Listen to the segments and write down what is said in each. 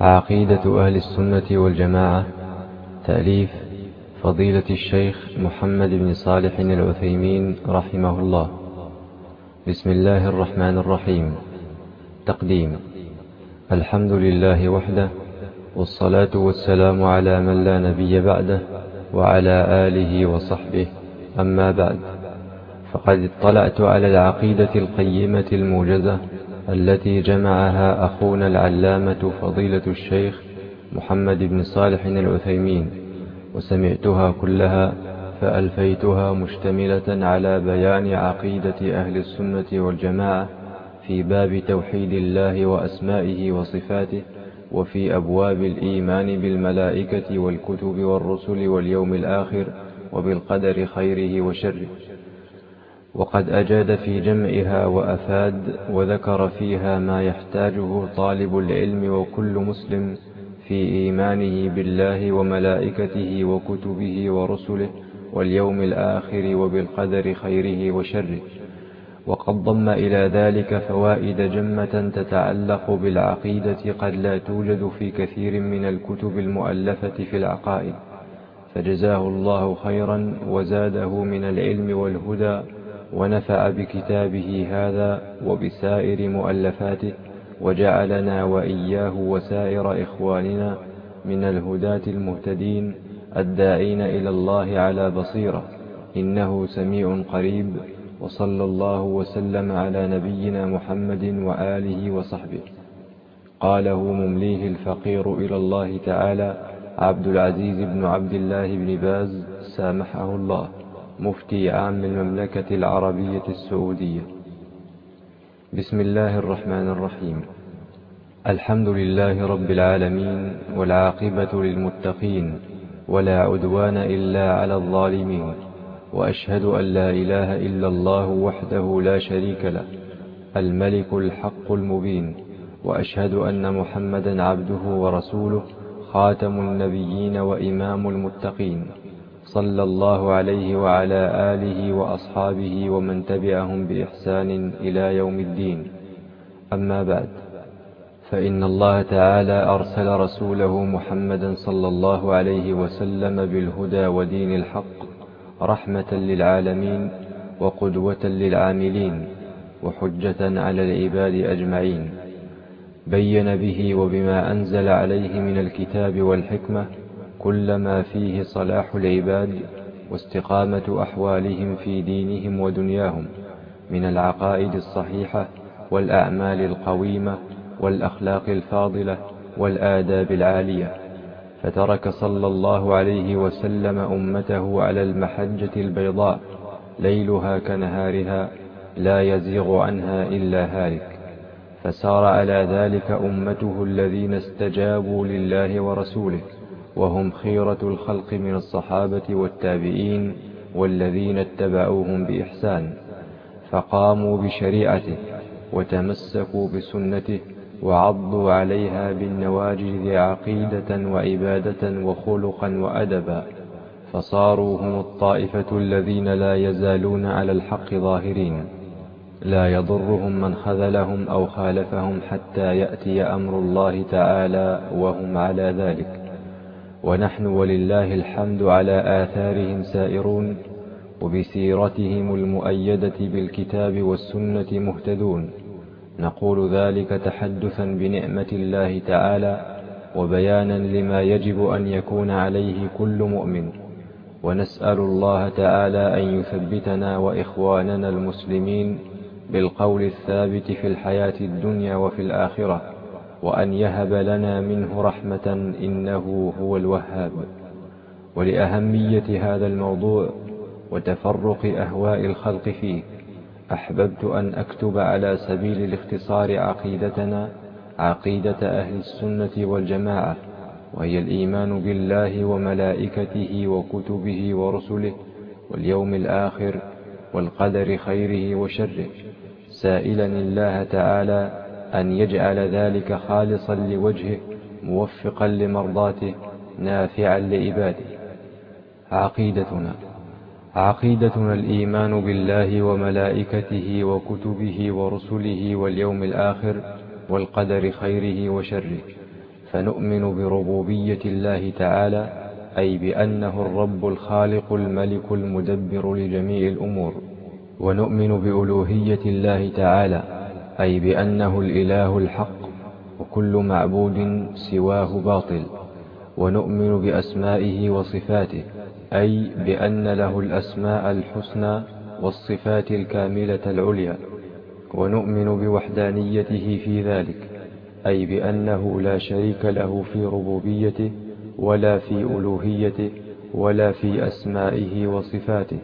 عقيدة أهل السنة والجماعة تأليف فضيلة الشيخ محمد بن صالح العثيمين رحمه الله. بسم الله الرحمن الرحيم. تقديم الحمد لله وحده والصلاة والسلام على من لا نبي بعده وعلى آله وصحبه. أما بعد فقد اطلعت على العقيدة القيمة الموجزة التي جمعها أخونا العلامة فضيلة الشيخ محمد بن صالح العثيمين وسمعتها كلها فألفيتها مشتملة على بيان عقيدة أهل السنة والجماعة في باب توحيد الله وأسمائه وصفاته وفي أبواب الإيمان بالملائكة والكتب والرسل واليوم الآخر وبالقدر خيره وشره. وقد أجاد في جمعها وأفاد وذكر فيها ما يحتاجه طالب العلم وكل مسلم في إيمانه بالله وملائكته وكتبه ورسله واليوم الآخر وبالقدر خيره وشره. وقد ضم إلى ذلك فوائد جمة تتعلق بالعقيدة قد لا توجد في كثير من الكتب المؤلفة في العقائد. فجزاه الله خيرا وزاده من العلم والهدى ونفع بكتابه هذا وبسائر مؤلفاته وجعلنا وإياه وسائر إخواننا من الهداة المهتدين الداعين إلى الله على بصيرة. إنه سميع قريب. وصلى الله وسلم على نبينا محمد وآله وصحبه. قاله ممليه الفقير إلى الله تعالى عبد العزيز بن عبد الله بن باز سامحه الله. مفتي عام المملكة العربية السعودية. بسم الله الرحمن الرحيم. الحمد لله رب العالمين والعاقبة للمتقين ولا عدوان إلا على الظالمين وأشهد أن لا إله إلا الله وحده لا شريك له الملك الحق المبين وأشهد أن محمدا عبده ورسوله خاتم النبيين وإمام المتقين. صلى الله عليه وعلى آله وأصحابه ومن تبعهم بإحسان إلى يوم الدين. أما بعد فإن الله تعالى أرسل رسوله محمدا صلى الله عليه وسلم بالهدى ودين الحق رحمة للعالمين وقدوة للعاملين وحجة على العباد أجمعين. بين به وبما أنزل عليه من الكتاب والحكمة كل ما فيه صلاح العباد واستقامة أحوالهم في دينهم ودنياهم من العقائد الصحيحة والأعمال القويمة والأخلاق الفاضلة والآداب العالية. فترك صلى الله عليه وسلم أمته على المحجة البيضاء ليلها كنهارها لا يزيغ عنها إلا هالك. فسار على ذلك أمته الذين استجابوا لله ورسوله. وهم خيرة الخلق من الصحابة والتابعين والذين اتبعوهم بإحسان فقاموا بشريعته وتمسكوا بسنته وعضوا عليها بالنواجذ عقيدة وعبادة وخلقا وأدبا فصاروا هم الطائفة الذين لا يزالون على الحق ظاهرين. لا يضرهم من خذلهم أو خالفهم حتى يأتي أمر الله تعالى وهم على ذلك. ونحن ولله الحمد على آثارهم سائرون وبسيرتهم المؤيدة بالكتاب والسنة مهتدون. نقول ذلك تحدثا بنعمة الله تعالى وبيانا لما يجب أن يكون عليه كل مؤمن. ونسأل الله تعالى أن يثبتنا وإخواننا المسلمين بالقول الثابت في الحياة الدنيا وفي الآخرة. وأن يهب لنا منه رحمة إنه هو الوهاب. ولأهمية هذا الموضوع وتفرق أهواء الخلق فيه أحببت أن أكتب على سبيل الاختصار عقيدتنا عقيدة أهل السنة والجماعة وهي الإيمان بالله وملائكته وكتبه ورسله واليوم الآخر والقدر خيره وشره. سائلا الله تعالى أن يجعل ذلك خالصا لوجهه موفقا لمرضاته نافعا لعباده. عقيدتنا عقيدتنا الإيمان بالله وملائكته وكتبه ورسله واليوم الآخر والقدر خيره وشره. فنؤمن بربوبية الله تعالى أي بأنه الرب الخالق الملك المدبر لجميع الأمور. ونؤمن بألوهية الله تعالى أي بأنه الإله الحق وكل معبود سواه باطل ونؤمن بأسمائه وصفاته أي بأن له الأسماء الحسنى والصفات الكاملة العليا ونؤمن بوحدانيته في ذلك أي بأنه لا شريك له في ربوبيته ولا في ألوهيته ولا في أسمائه وصفاته.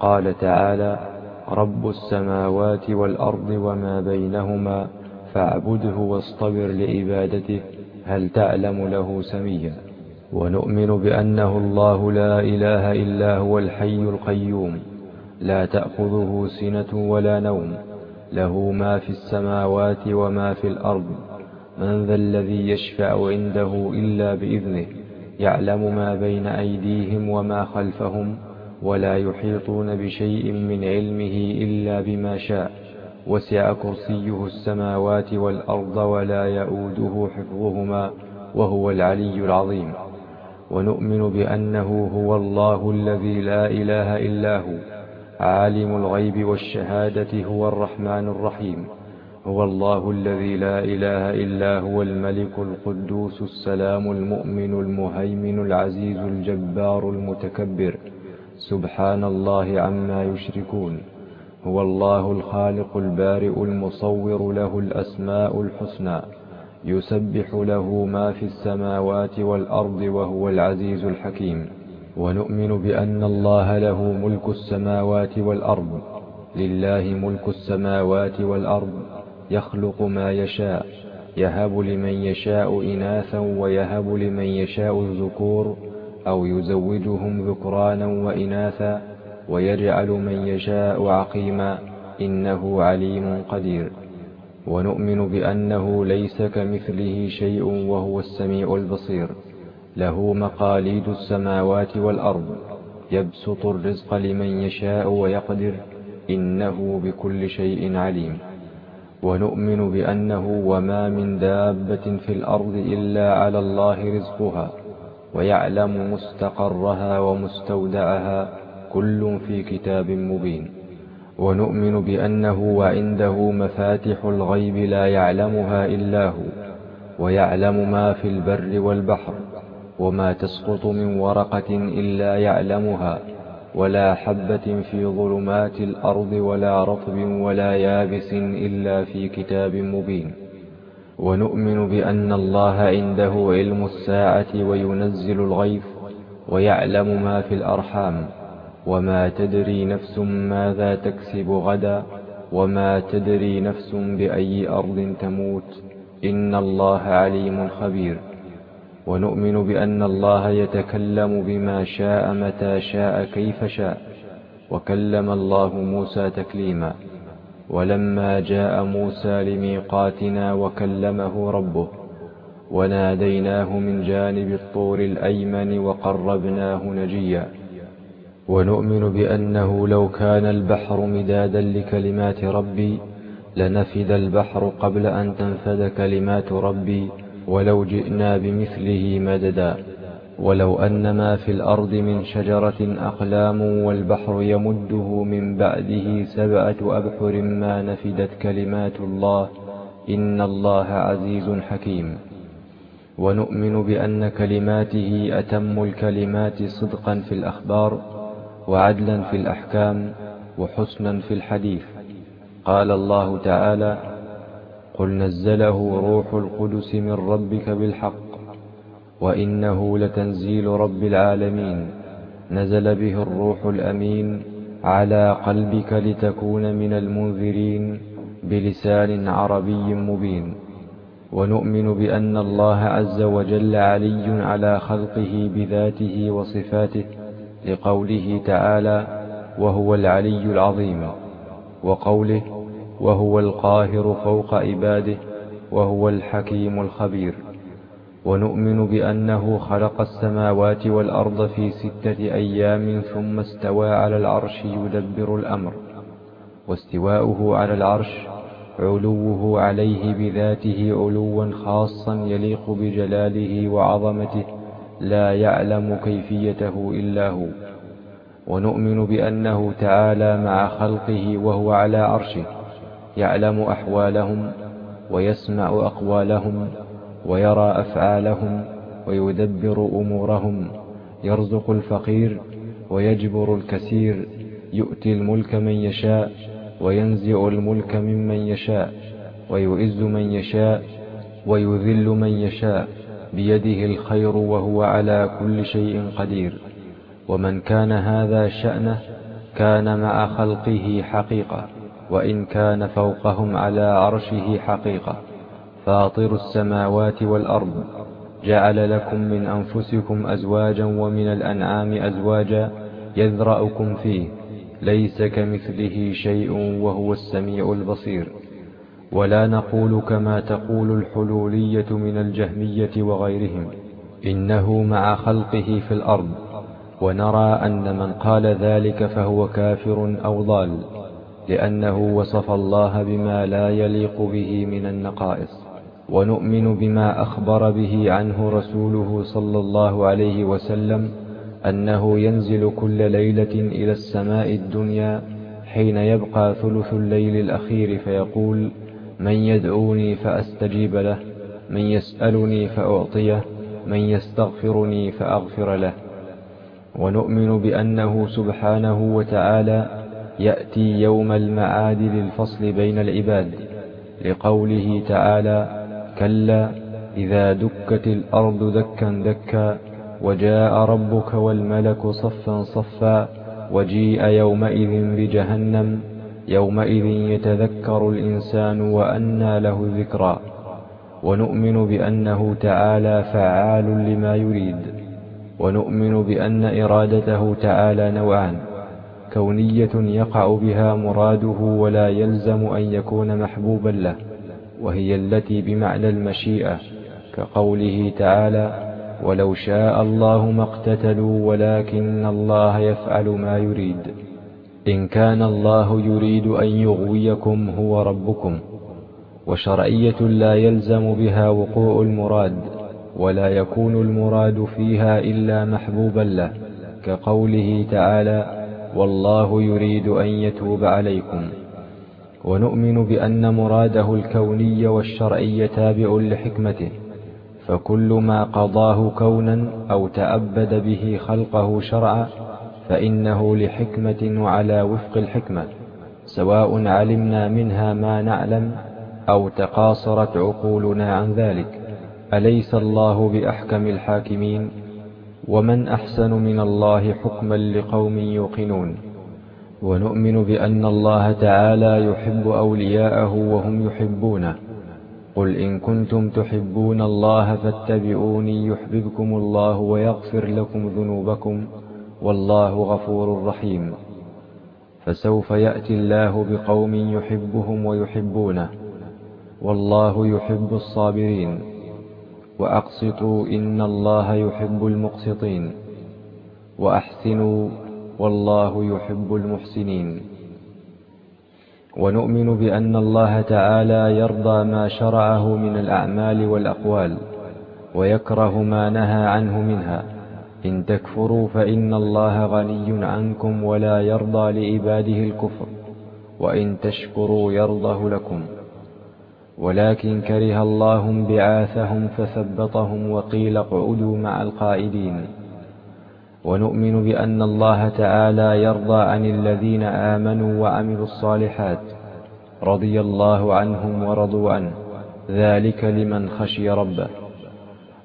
قال تعالى رب السماوات والأرض وما بينهما فاعبده واصطبر لعبادته هل تعلم له سميا؟ ونؤمن بأنه الله لا إله إلا هو الحي القيوم لا تأخذه سنة ولا نوم له ما في السماوات وما في الأرض. من ذا الذي يشفع عنده إلا بإذنه يعلم ما بين أيديهم وما خلفهم ولا يحيطون بشيء من علمه إلا بما شاء وسع كرسيه السماوات والأرض ولا يؤوده حفظهما وهو العلي العظيم. ونؤمن بأنه هو الله الذي لا إله إلا هو عالم الغيب والشهادة هو الرحمن الرحيم. هو الله الذي لا إله إلا هو الملك القدوس السلام المؤمن المهيمن العزيز الجبار المتكبر. سبحان الله عما يشركون. هو الله الخالق البارئ المصور له الأسماء الحسنى يسبح له ما في السماوات والأرض وهو العزيز الحكيم. ونؤمن بأن الله له ملك السماوات والأرض. لله ملك السماوات والأرض يخلق ما يشاء يهب لمن يشاء إناثا ويهب لمن يشاء الذكور أو يزوجهم ذكرانا وإناثا ويجعل من يشاء عقيما إنه عليم قدير. ونؤمن بأنه ليس كمثله شيء وهو السميع البصير. له مقاليد السماوات والأرض. يبسط الرزق لمن يشاء ويقدر. إنه بكل شيء عليم. ونؤمن بأنه وما من دابة في الأرض إلا على الله رزقها. ويعلم مستقرها ومستودعها كل في كتاب مبين. ونؤمن بأنه وعنده مفاتح الغيب لا يعلمها إلا هو ويعلم ما في البر والبحر وما تسقط من ورقة إلا يعلمها ولا حبة في ظلمات الأرض ولا رطب ولا يابس إلا في كتاب مبين. ونؤمن بأن الله عنده علم الساعة وينزل الغيث ويعلم ما في الأرحام وما تدري نفس ماذا تكسب غدا وما تدري نفس بأي أرض تموت إن الله عليم خبير ونؤمن بأن الله يتكلم بما شاء متى شاء كيف شاء وكلم الله موسى تكليما ولما جاء موسى لميقاتنا وكلمه ربه وناديناه من جانب الطور الأيمن وقربناه نجيا. ونؤمن بأنه لو كان البحر مدادا لكلمات ربي لنفد البحر قبل أن تنفد كلمات ربي ولو جئنا بمثله مددا. ولو أن ما في الأرض من شجرة أقلام والبحر يمده من بعده سبعة أبحر ما نفدت كلمات الله إن الله عزيز حكيم. ونؤمن بأن كلماته أتم الكلمات صدقا في الأخبار وعدلا في الأحكام وحسنا في الحديث. قال الله تعالى قل نزله روح القدس من ربك بالحق وإنه لتنزيل رب العالمين. نزل به الروح الأمين على قلبك لتكون من المنذرين بلسان عربي مبين. ونؤمن بأن الله عز وجل علي على خلقه بذاته وصفاته لقوله تعالى وهو العلي العظيم وقوله وهو القاهر فوق عباده وهو الحكيم الخبير ونؤمن بأنه خلق السماوات والأرض في ستة أيام ثم استوى على العرش يدبر الأمر. واستواؤه على العرش علوه عليه بذاته علوا خاصا يليق بجلاله وعظمته لا يعلم كيفيته إلا هو. ونؤمن بأنه تعالى مع خلقه وهو على عرشه يعلم أحوالهم ويسمع أقوالهم ويرى أفعالهم ويدبر أمورهم. يرزق الفقير ويجبر الكثير يؤتي الملك من يشاء وينزع الملك ممن يشاء. ويعز من يشاء ويذل من يشاء. بيده الخير وهو على كل شيء قدير. ومن كان هذا شأنه كان مع خلقه حقيقة. وإن كان فوقهم على عرشه حقيقة. فاطر السماوات والأرض. جعل لكم من أنفسكم أزواجا ومن الأنعام أزواجا يذرأكم فيه. ليس كمثله شيء وهو السميع البصير. ولا نقول كما تقول الحلولية من الجهمية وغيرهم. إنه مع خلقه في الأرض. ونرى أن من قال ذلك فهو كافر أو ضال. لأنه وصف الله بما لا يليق به من النقائص. ونؤمن بما أخبر به عنه رسوله صلى الله عليه وسلم أنه ينزل كل ليلة إلى السماء الدنيا حين يبقى ثلث الليل الأخير فيقول من يدعوني فأستجيب له من يسألني فأعطيه من يستغفرني فأغفر له. ونؤمن بأنه سبحانه وتعالى يأتي يوم المعاد للفصل بين العباد لقوله تعالى كلا إذا دكت الأرض دكا دكا وجاء ربك والملك صفا صفا وجيء يومئذ بجهنم يومئذ يتذكر الإنسان وأنى له ذكرى. ونؤمن بأنه تعالى فعال لما يريد. ونؤمن بأن إرادته تعالى نوعان. كونية يقع بها مراده ولا يلزم أن يكون محبوبا له. وهي التي بمعنى المشيئة كقوله تعالى ولو شاء الله ما اقتتلوا ولكن الله يفعل ما يريد. إن كان الله يريد أن يغويكم هو ربكم وشرعية لا يلزم بها وقوع المراد ولا يكون المراد فيها إلا محبوبا له كقوله تعالى والله يريد أن يتوب عليكم. ونؤمن بأن مراده الكوني والشرعي تابع لحكمته فكل ما قضاه كونا أو تأبد به خلقه شرعا فإنه لحكمة وعلى وفق الحكمة سواء علمنا منها ما نعلم أو تقاصرت عقولنا عن ذلك أليس الله بأحكم الحاكمين؟ ومن أحسن من الله حكما لقوم يوقنون؟ ونؤمن بأن الله تعالى يحب أولياءه وهم يحبونه. قل إن كنتم تحبون الله فاتبعوني يحببكم الله ويغفر لكم ذنوبكم والله غفور رحيم. فسوف يأتي الله بقوم يحبهم ويحبونه. والله يحب الصابرين. وأقسطوا إن الله يحب المقسطين. وأحسنوا والله يحب المحسنين. ونؤمن بأن الله تعالى يرضى ما شرعه من الأعمال والأقوال ويكره ما نهى عنه منها. إن تكفروا فإن الله غني عنكم ولا يرضى لعباده الكفر وإن تشكروا يرضه لكم. ولكن كره الله بعاثهم فثبطهم وقيل اقعدوا مع القائدين. ونؤمن بأن الله تعالى يرضى عن الذين آمنوا وعملوا الصالحات رضي الله عنهم ورضوا عنه. ذلك لمن خشي ربه.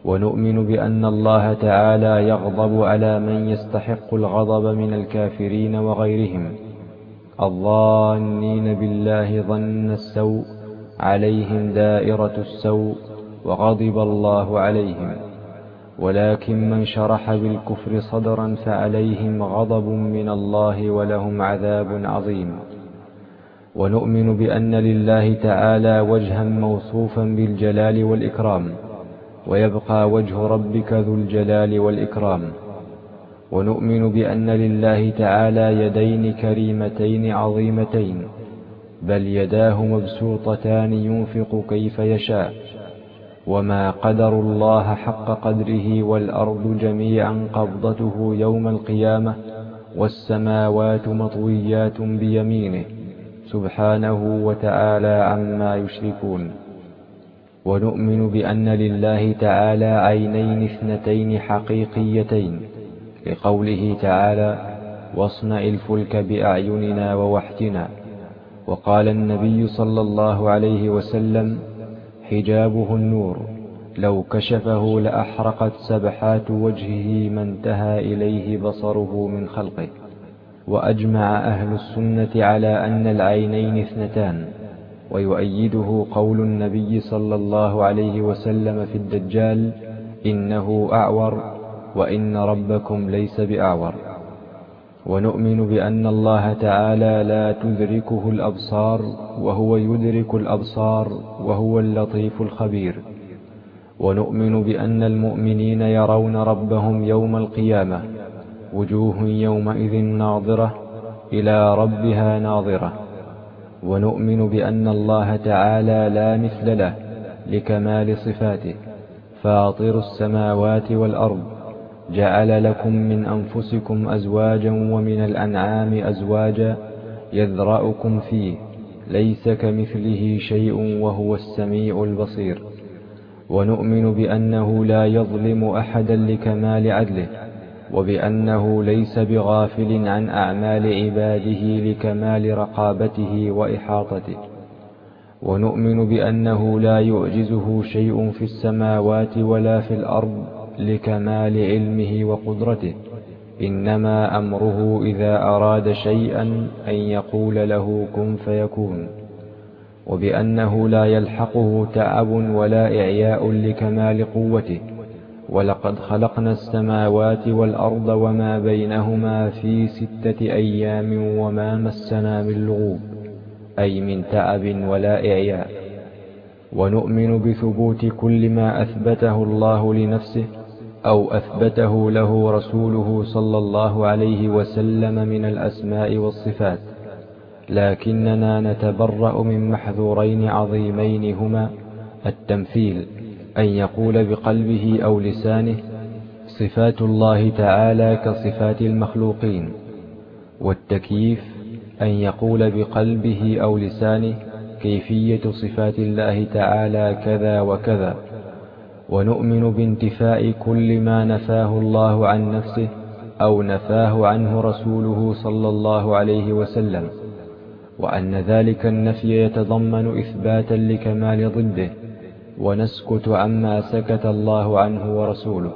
ونؤمن بأن الله تعالى يغضب على من يستحق الغضب من الكافرين وغيرهم. الظانين بالله ظن السوء عليهم دائرة السوء وغضب الله عليهم. ولكن من شرح بالكفر صدرا فعليهم غضب من الله ولهم عذاب عظيم. ونؤمن بأن لله تعالى وجها موصوفا بالجلال والإكرام ويبقى وجه ربك ذو الجلال والإكرام. ونؤمن بأن لله تعالى يدين كريمتين عظيمتين بل يداه مبسوطتان ينفق كيف يشاء. وما قدر الله حق قدره والأرض جميعا قبضته يوم القيامة والسماوات مطويات بيمينه سبحانه وتعالى عما يشركون ونؤمن بأن لله تعالى عينين اثنتين حقيقيتين لقوله تعالى واصنع الفلك بأعيننا ووحدنا وقال النبي صلى الله عليه وسلم حجابه النور. لو كشفه لأحرقت سبحات وجهه ما انتهى إليه بصره من خلقه. وأجمع أهل السنة على أن العينين اثنتان. ويؤيده قول النبي صلى الله عليه وسلم في الدجال إنه أعور وإن ربكم ليس بأعور. ونؤمن بأن الله تعالى لا تدركه الأبصار وهو يدرك الأبصار وهو اللطيف الخبير. ونؤمن بأن المؤمنين يرون ربهم يوم القيامة وجوه يومئذ ناظرة إلى ربها ناظرة. ونؤمن بأن الله تعالى لا مثل له لكمال صفاته فاطر السماوات والأرض جعل لكم من أنفسكم أزواجا ومن الأنعام أزواجا يذرأكم فيه ليس كمثله شيء وهو السميع البصير. ونؤمن بأنه لا يظلم أحدا لكمال عدله وبأنه ليس بغافل عن أعمال عباده لكمال رقابته وإحاطته. ونؤمن بأنه لا يعجزه شيء في السماوات ولا في الأرض لكمال علمه وقدرته. إنما أمره إذا أراد شيئا أن يقول له كن فيكون. وبأنه لا يلحقه تعب ولا إعياء لكمال قوته. ولقد خلقنا السماوات والأرض وما بينهما في ستة أيام وما مسنا من لغوب أي من تعب ولا إعياء. ونؤمن بثبوت كل ما أثبته الله لنفسه أو أثبته له رسوله صلى الله عليه وسلم من الأسماء والصفات لكننا نتبرأ من محذورين عظيمين هما التمثيل أن يقول بقلبه أو لسانه صفات الله تعالى كصفات المخلوقين والتكييف أن يقول بقلبه أو لسانه كيفية صفات الله تعالى كذا وكذا. ونؤمن بانتفاء كل ما نفاه الله عن نفسه أو نفاه عنه رسوله صلى الله عليه وسلم وأن ذلك النفي يتضمن إثباتا لكمال ضده ونسكت عما سكت الله عنه ورسوله.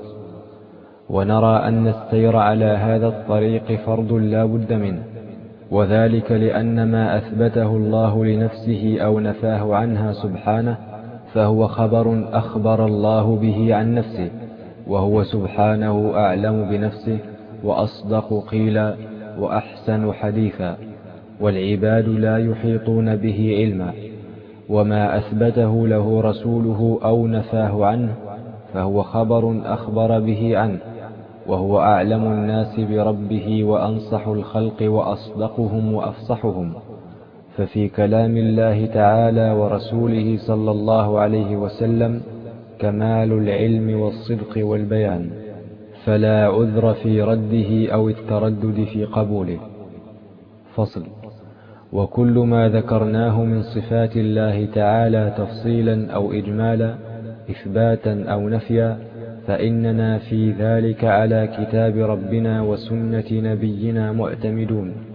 ونرى أن السير على هذا الطريق فرض لا بد منه وذلك لأن ما أثبته الله لنفسه أو نفاه عنها سبحانه فهو خبر أخبر الله به عن نفسه وهو سبحانه أعلم بنفسه وأصدق قيلا وأحسن حديثا والعباد لا يحيطون به علما وما أثبته له رسوله أو نفاه عنه فهو خبر أخبر به عنه وهو أعلم الناس بربه وأنصح الخلق وأصدقهم وأفصحهم. ففي كلام الله تعالى ورسوله صلى الله عليه وسلم كمال العلم والصدق والبيان فلا عذر في رده أو التردد في قبوله. فصل وكل ما ذكرناه من صفات الله تعالى تفصيلا أو إجمالا إثباتا أو نفيا فإننا في ذلك على كتاب ربنا وسنة نبينا معتمدون.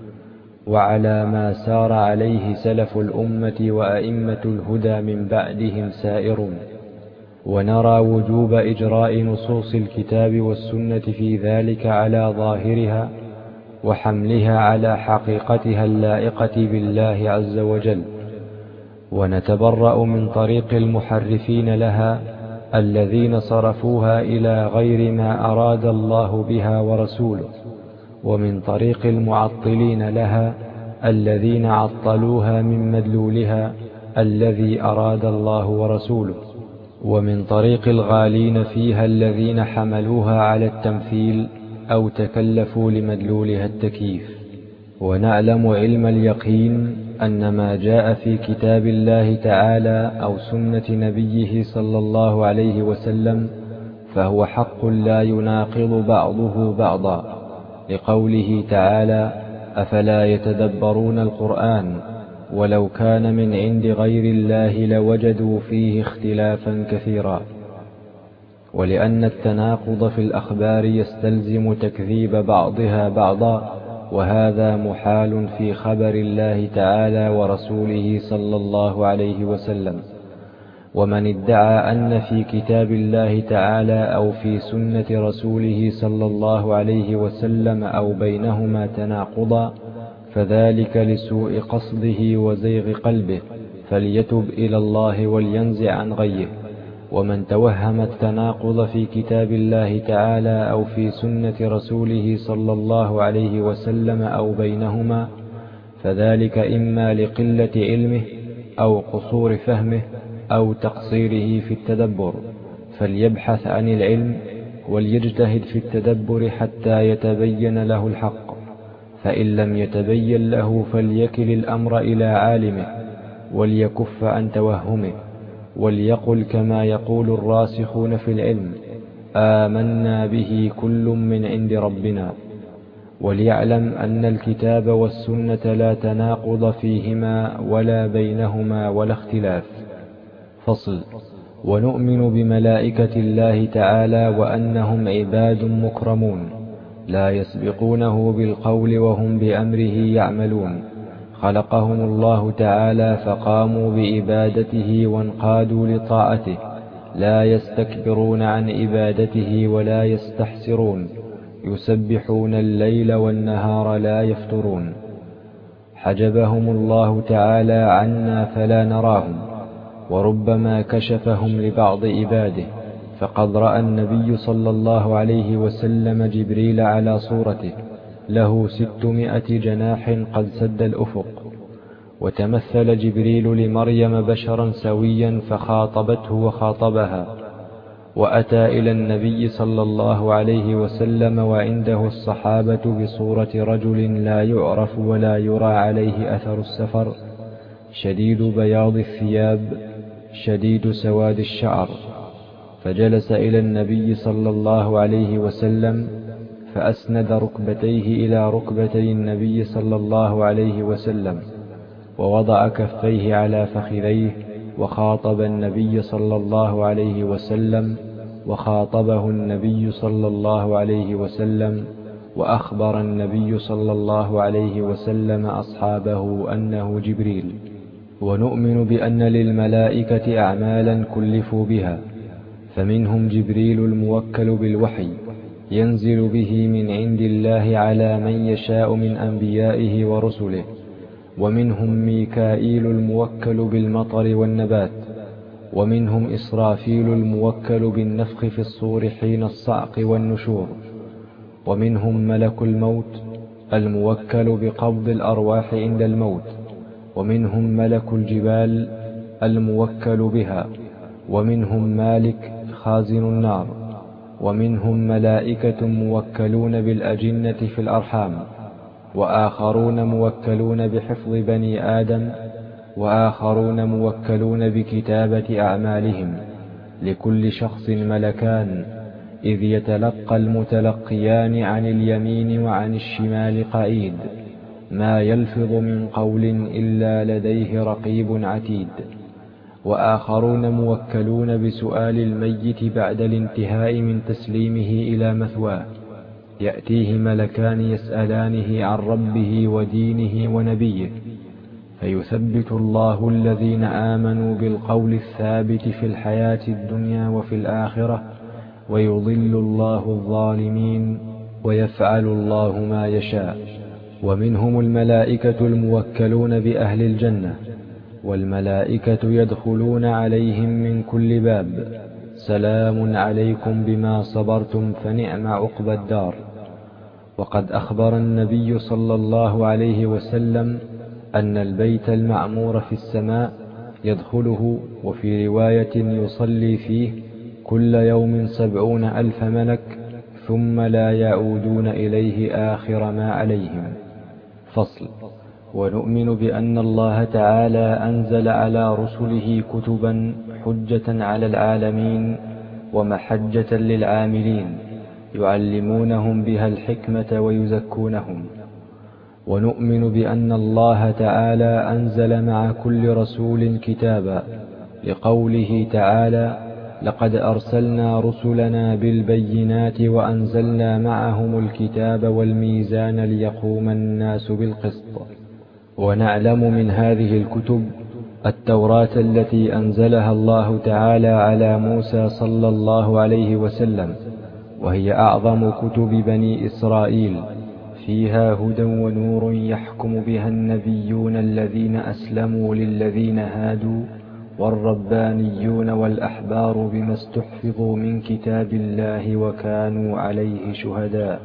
وعلى ما سار عليه سلف الأمة وأئمة الهدى من بعدهم سائرون ونرى وجوب إجراء نصوص الكتاب والسنة في ذلك على ظاهرها وحملها على حقيقتها اللائقة بالله عز وجل. ونتبرأ من طريق المحرفين لها الذين صرفوها إلى غير ما أراد الله بها ورسوله. ومن طريق المعطلين لها الذين عطلوها من مدلولها الذي أراد الله ورسوله. ومن طريق الغالين فيها الذين حملوها على التمثيل أو تكلفوا لمدلولها التكييف. ونعلم علم اليقين أن ما جاء في كتاب الله تعالى أو سنة نبيه صلى الله عليه وسلم فهو حق لا يناقض بعضه بعضا. لقوله تعالى أفلا يتدبرون القرآن ولو كان من عند غير الله لوجدوا فيه اختلافا كثيرا. ولأن التناقض في الأخبار يستلزم تكذيب بعضها بعضا وهذا محال في خبر الله تعالى ورسوله صلى الله عليه وسلم. ومن ادعى أن في كتاب الله تعالى أو في سنة رسوله صلى الله عليه وسلم أو بينهما تناقضا فذلك لسوء قصده وزيغ قلبه فليتب إلى الله ولينزع عن غيه. ومن توهم التناقض في كتاب الله تعالى أو في سنة رسوله صلى الله عليه وسلم أو بينهما فذلك إما لقلة علمه أو قصور فهمه أو تقصيره في التدبر فليبحث عن العلم وليجتهد في التدبر حتى يتبين له الحق. فإن لم يتبين له فليكل الأمر إلى عالمه وليكف عن توهمه وليقل كما يقول الراسخون في العلم آمنا به كل من عند ربنا. وليعلم أن الكتاب والسنة لا تناقض فيهما ولا بينهما ولا اختلاف. فصل. ونؤمن بملائكة الله تعالى وأنهم عباد مكرمون لا يسبقونه بالقول وهم بأمره يعملون. خلقهم الله تعالى فقاموا بعبادته وانقادوا لطاعته لا يستكبرون عن عبادته ولا يستحسرون. يسبحون الليل والنهار لا يفترون. حجبهم الله تعالى عنا فلا نراهم. وربما كشفهم لبعض عباده فقد رأى النبي صلى الله عليه وسلم جبريل على صورته له ستمائة جناح قد سد الأفق. وتمثل جبريل لمريم بشرا سويا فخاطبته وخاطبها. وأتى إلى النبي صلى الله عليه وسلم وعنده الصحابة بصورة رجل لا يعرف ولا يرى عليه أثر السفر شديد بياض الثياب شديد سواد الشعر فجلس إلى النبي صلى الله عليه وسلم فأسند ركبتيه إلى ركبتي النبي صلى الله عليه وسلم ووضع كفيه على فخذيه وخاطب النبي صلى الله عليه وسلم وخاطبه النبي صلى الله عليه وسلم وأخبر النبي صلى الله عليه وسلم أصحابه أنه جبريل. ونؤمن بأن للملائكة أعمالا كلفوا بها فمنهم جبريل الموكل بالوحي ينزل به من عند الله على من يشاء من أنبيائه ورسله ومنهم ميكائيل الموكل بالمطر والنبات ومنهم إسرافيل الموكل بالنفخ في الصور حين الصعق والنشور ومنهم ملك الموت الموكل بقبض الأرواح عند الموت. ومنهم ملك الجبال الموكل بها ومنهم مالك خازن النار ومنهم ملائكة موكلون بالأجنة في الأرحام وآخرون موكلون بحفظ بني آدم وآخرون موكلون بكتابة أعمالهم لكل شخص ملكان إذ يتلقى المتلقيان عن اليمين وعن الشمال قعيد. ما يلفظ من قول إلا لديه رقيب عتيد. وآخرون موكلون بسؤال الميت بعد الانتهاء من تسليمه إلى مثواه. يأتيه ملكان يسألانه عن ربه ودينه ونبيه. فيثبت الله الذين آمنوا بالقول الثابت في الحياة الدنيا وفي الآخرة ويضل الله الظالمين ويفعل الله ما يشاء. ومنهم الملائكة الموكلون بأهل الجنة والملائكة يدخلون عليهم من كل باب سلام عليكم بما صبرتم فنعم عقبى الدار. وقد أخبر النبي صلى الله عليه وسلم أن البيت المعمور في السماء يدخله وفي رواية يصلي فيه كل يوم سبعون ألف ملك ثم لا يعودون إليه آخر ما عليهم. فصل ونؤمن بأن الله تعالى أنزل على رسله كتبا حجة على العالمين ومحجة للعاملين يعلمونهم بها الحكمة ويزكونهم. ونؤمن بأن الله تعالى أنزل مع كل رسول كتابا لقوله تعالى لقد أرسلنا رسلنا بالبينات وأنزلنا معهم الكتاب والميزان ليقوم الناس بالقسط. ونعلم من هذه الكتب التوراة التي أنزلها الله تعالى على موسى صلى الله عليه وسلم وهي أعظم كتب بني إسرائيل. فيها هدى ونور يحكم بها النبيون الذين أسلموا للذين هادوا والربانيون والأحبار بما استحفظوا من كتاب الله وكانوا عليه شهداء.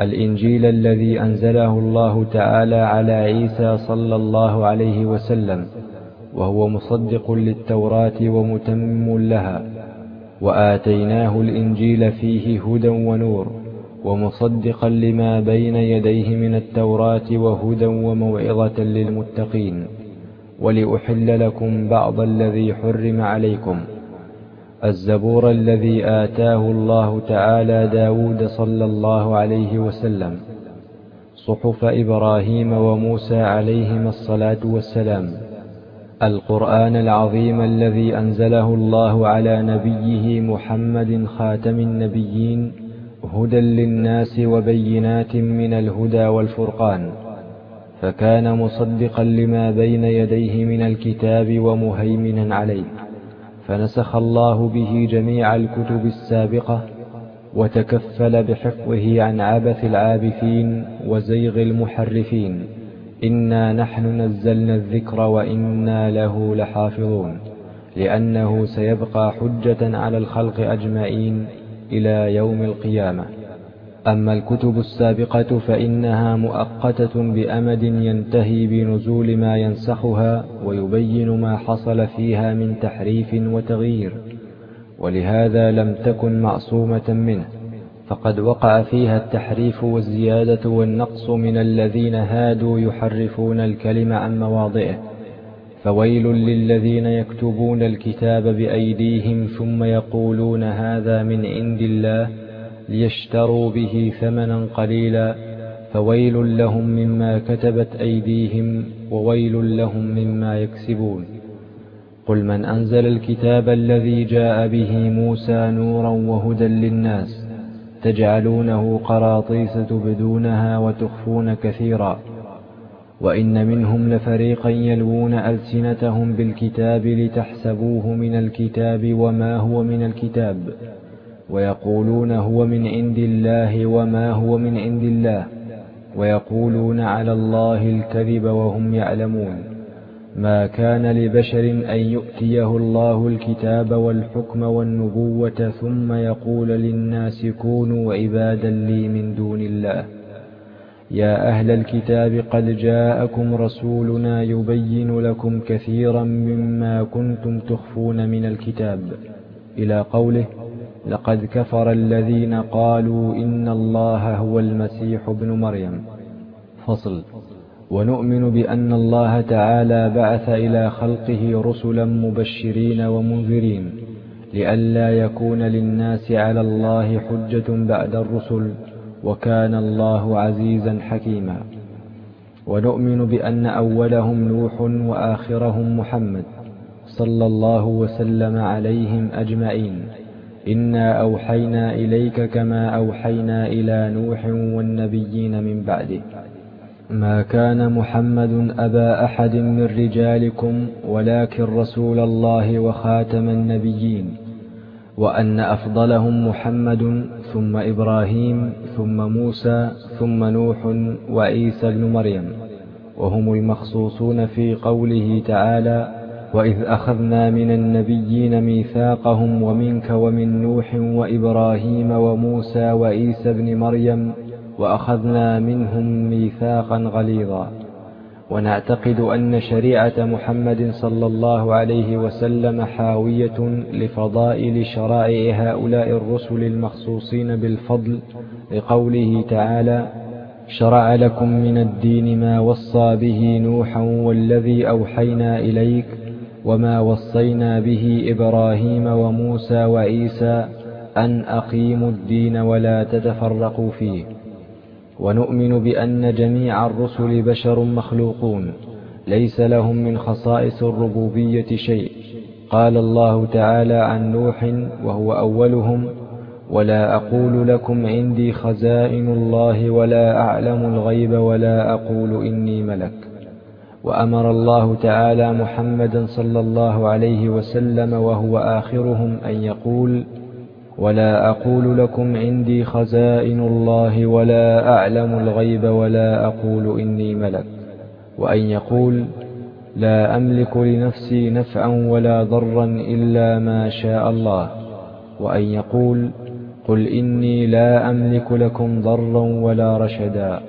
الإنجيل الذي أنزله الله تعالى على عيسى صلى الله عليه وسلم وهو مصدق للتوراة ومتمم لها. وآتيناه الإنجيل فيه هدى ونور ومصدقا لما بين يديه من التوراة وهدى وموعظة للمتقين. ولأحل لكم بعض الذي حرم عليكم. الزبور الذي آتاه الله تعالى داود صلى الله عليه وسلم. صحف إبراهيم وموسى عليهما الصلاة والسلام. القرآن العظيم الذي أنزله الله على نبيه محمد خاتم النبيين هدى للناس وبينات من الهدى والفرقان. فكان مصدقا لما بين يديه من الكتاب ومهيمنا عليه فنسخ الله به جميع الكتب السابقة وتكفل بحفظه عن عبث العابثين وزيغ المحرفين إنا نحن نزلنا الذكر وإنا له لحافظون لأنه سيبقى حجة على الخلق أجمعين إلى يوم القيامة. أما الكتب السابقة فإنها مؤقتة بأمد ينتهي بنزول ما ينسخها ويبين ما حصل فيها من تحريف وتغيير ولهذا لم تكن معصومة منه فقد وقع فيها التحريف والزيادة والنقص من الذين هادوا يحرفون الكلم عن مواضعه فويل للذين يكتبون الكتاب بأيديهم ثم يقولون هذا من عند الله ليشتروا به ثمنا قليلا فويل لهم مما كتبت أيديهم وويل لهم مما يكسبون. قل من أنزل الكتاب الذي جاء به موسى نورا وهدى للناس تجعلونه قراطيس تبدونها وتخفون كثيرا. وإن منهم لفريقا يلوون ألسنتهم بالكتاب لتحسبوه من الكتاب وما هو من الكتاب. ويقولون هو من عند الله وما هو من عند الله ويقولون على الله الكذب وهم يعلمون. ما كان لبشر أن يؤتيه الله الكتاب والحكم والنبوة ثم يقول للناس كونوا عبادا لي من دون الله. يا أهل الكتاب قد جاءكم رسولنا يبين لكم كثيرا مما كنتم تخفون من الكتاب. إلى قوله لقد كفر الذين قالوا إن الله هو المسيح ابن مريم. فصل. ونؤمن بأن الله تعالى بعث إلى خلقه رسلا مبشرين ومنذرين لئلا يكون للناس على الله حجة بعد الرسل وكان الله عزيزا حكيما. ونؤمن بأن أولهم نوح وآخرهم محمد صلى الله وسلم عليهم أجمعين. إنا أوحينا إليك كما أوحينا إلى نوح والنبيين من بعده. ما كان محمد أبا أحد من رجالكم ولكن رسول الله وخاتم النبيين. وأن أفضلهم محمد ثم إبراهيم ثم موسى ثم نوح وعيسى بن مريم. وهم المخصوصون في قوله تعالى وإذ أخذنا من النبيين ميثاقهم ومنك ومن نوح وإبراهيم وموسى وعيسى بن مريم وأخذنا منهم ميثاقا غليظا. ونعتقد أن شريعة محمد صلى الله عليه وسلم حاوية لفضائل شرائع هؤلاء الرسل المخصوصين بالفضل لقوله تعالى شرع لكم من الدين ما وصى به نوحا والذي أوحينا إليك وما وصينا به إبراهيم وموسى وعيسى أن أقيموا الدين ولا تتفرقوا فيه. ونؤمن بأن جميع الرسل بشر مخلوقون. ليس لهم من خصائص الربوبية شيء. قال الله تعالى عن نوح وهو أولهم ولا أقول لكم عندي خزائن الله ولا أعلم الغيب ولا أقول إني ملك. وأمر الله تعالى محمدا صلى الله عليه وسلم وهو آخرهم أن يقول ولا أقول لكم عندي خزائن الله ولا أعلم الغيب ولا أقول إني ملك. وأن يقول لا أملك لنفسي نفعا ولا ضرا إلا ما شاء الله. وأن يقول قل إني لا أملك لكم ضرا ولا رشدا.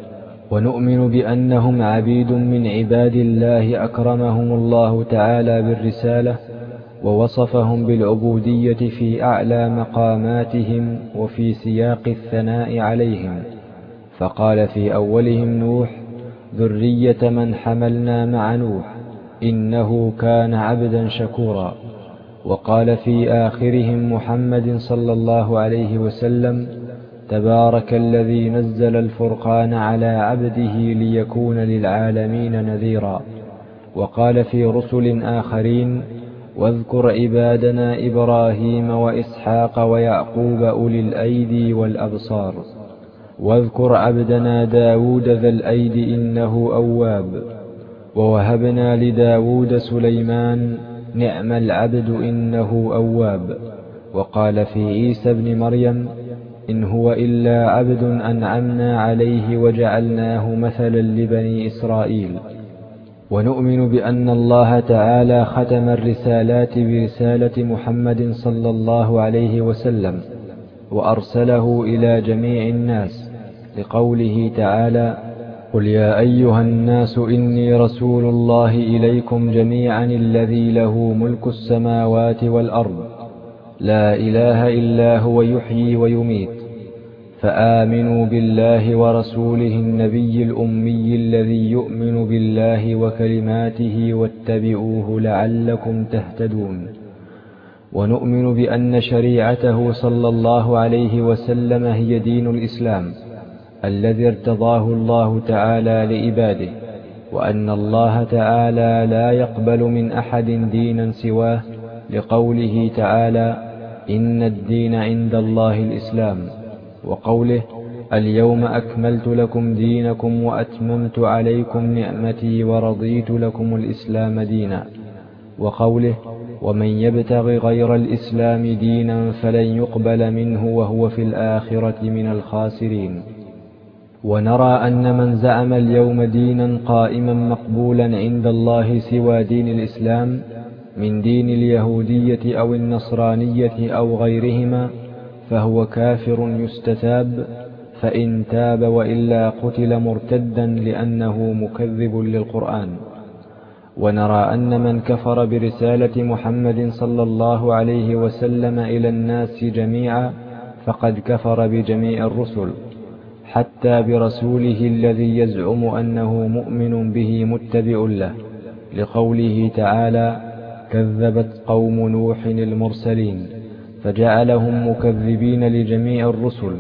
ونؤمن بأنهم عبيد من عباد الله أكرمهم الله تعالى بالرسالة ووصفهم بالعبودية في أعلى مقاماتهم وفي سياق الثناء عليهم. فقال في أولهم نوح ذرية من حملنا مع نوح إنه كان عبدا شكورا. وقال في آخرهم محمد صلى الله عليه وسلم تبارك الذي نزل الفرقان على عبده ليكون للعالمين نذيرا. وقال في رسل آخرين واذكر عبادنا إبراهيم وإسحاق ويعقوب أولي الأيدي والأبصار. واذكر عبدنا داود ذا الأيد إنه أواب. ووهبنا لداود سليمان نعم العبد إنه أواب. وقال في عيسى بن مريم إن هو إلا عبد أنعمنا عليه وجعلناه مثلا لبني إسرائيل. ونؤمن بأن الله تعالى ختم الرسالات برسالة محمد صلى الله عليه وسلم وأرسله إلى جميع الناس لقوله تعالى قل يا أيها الناس إني رسول الله إليكم جميعا الذي له ملك السماوات والأرض لا إله إلا هو يحيي ويميت فآمنوا بالله ورسوله النبي الأمي الذي يؤمن بالله وكلماته واتبعوه لعلكم تهتدون. ونؤمن بأن شريعته صلى الله عليه وسلم هي دين الإسلام الذي ارتضاه الله تعالى لعباده وأن الله تعالى لا يقبل من أحد دينا سواه لقوله تعالى إن الدين عند الله الإسلام. وقوله اليوم أكملت لكم دينكم وأتممت عليكم نعمتي ورضيت لكم الإسلام دينا. وقوله ومن يبتغ غير الإسلام دينا فلن يقبل منه وهو في الآخرة من الخاسرين. ونرى أن من زعم اليوم دينا قائما مقبولا عند الله سوى دين الإسلام من دين اليهودية أو النصرانية أو غيرهما فهو كافر يستتاب فإن تاب وإلا قتل مرتدا لأنه مكذب للقرآن. ونرى أن من كفر برسالة محمد صلى الله عليه وسلم إلى الناس جميعا فقد كفر بجميع الرسل حتى برسوله الذي يزعم أنه مؤمن به متبع له لقوله تعالى كذبت قوم نوح المرسلين فجعلهم مكذبين لجميع الرسل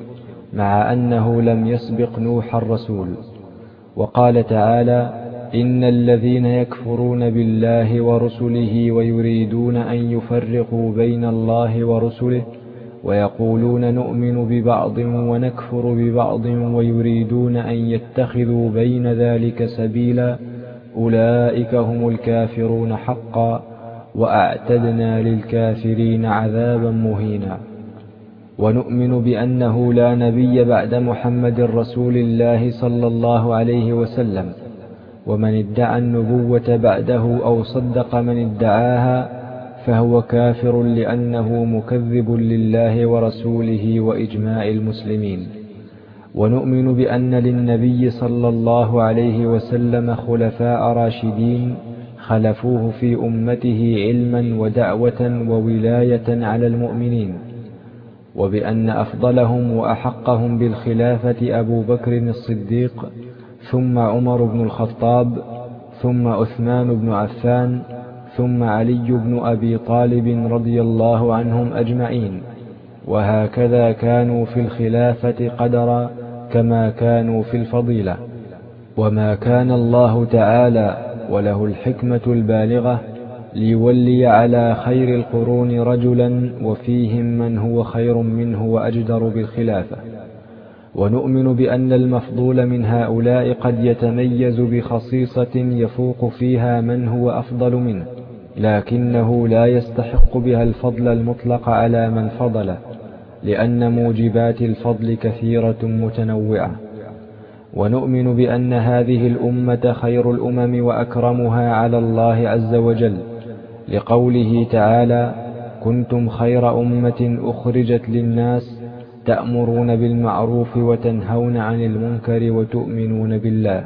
مع أنه لم يسبق نوح الرسول. وقال تعالى إن الذين يكفرون بالله ورسله ويريدون أن يفرقوا بين الله ورسله ويقولون نؤمن ببعض ونكفر ببعض ويريدون أن يتخذوا بين ذلك سبيلا أولئك هم الكافرون حقا. وأعتدنا للكافرين عذابا مهينا. ونؤمن بأنه لا نبي بعد محمد رسول الله صلى الله عليه وسلم. ومن ادعى النبوة بعده أو صدق من ادعاها فهو كافر لأنه مكذب لله ورسوله وإجماع المسلمين. ونؤمن بأن للنبي صلى الله عليه وسلم خلفاء راشدين خلفوه في أمته علما ودعوة وولاية على المؤمنين وبأن أفضلهم وأحقهم بالخلافة أبو بكر الصديق ثم عمر بن الخطاب ثم عثمان بن عفان ثم علي بن أبي طالب رضي الله عنهم أجمعين وهكذا كانوا في الخلافة قدرا كما كانوا في الفضيلة. وما كان الله تعالى وله الحكمة البالغة ليولي على خير القرون رجلا وفيهم من هو خير منه وأجدر بالخلافة. ونؤمن بأن المفضول من هؤلاء قد يتميز بخصيصة يفوق فيها من هو أفضل منه لكنه لا يستحق بها الفضل المطلق على من فضل لأن موجبات الفضل كثيرة متنوعة. ونؤمن بأن هذه الأمة خير الأمم وأكرمها على الله عز وجل لقوله تعالى كنتم خير أمة أخرجت للناس تأمرون بالمعروف وتنهون عن المنكر وتؤمنون بالله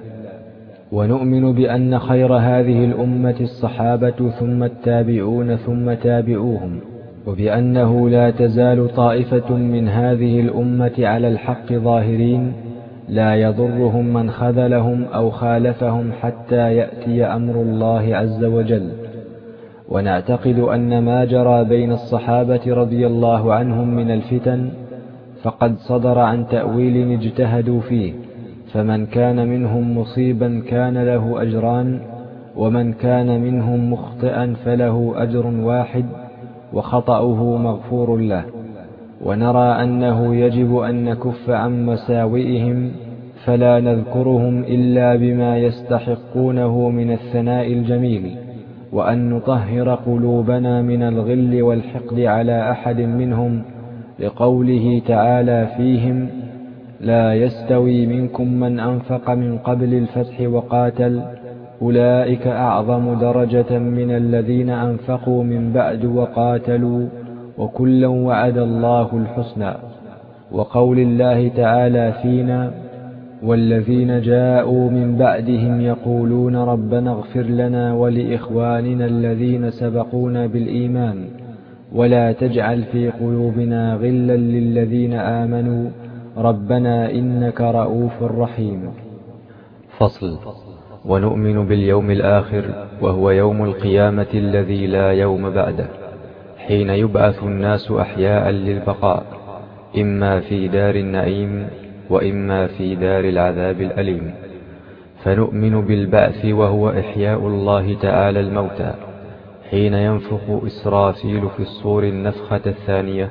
ونؤمن بأن خير هذه الأمة الصحابة ثم التابعون ثم تابعوهم وبأنه لا تزال طائفة من هذه الأمة على الحق ظاهرين لا يضرهم من خذلهم أو خالفهم حتى يأتي أمر الله عز وجل. ونعتقد أن ما جرى بين الصحابة رضي الله عنهم من الفتن فقد صدر عن تأويل اجتهدوا فيه فمن كان منهم مصيبا كان له أجران ومن كان منهم مخطئا فله أجر واحد وخطأه مغفور له. ونرى أنه يجب أن نكف عن مساوئهم فلا نذكرهم إلا بما يستحقونه من الثناء الجميل وأن نطهر قلوبنا من الغل والحقد على أحد منهم لقوله تعالى فيهم لا يستوي منكم من أنفق من قبل الفتح وقاتل أولئك أعظم درجة من الذين أنفقوا من بعد وقاتلوا. وكلا وعد الله الحسنى وقول الله تعالى فينا والذين جاءوا من بعدهم يقولون ربنا اغفر لنا ولإخواننا الذين سبقونا بالإيمان ولا تجعل في قلوبنا غلا للذين آمنوا ربنا إنك رؤوف رحيم. فصل. ونؤمن باليوم الآخر وهو يوم القيامة الذي لا يوم بعده. حين يبعث الناس أحياء للبقاء إما في دار النعيم وإما في دار العذاب الأليم. فنؤمن بالبعث وهو إحياء الله تعالى الموتى حين ينفخ إسرافيل في الصور النفخة الثانية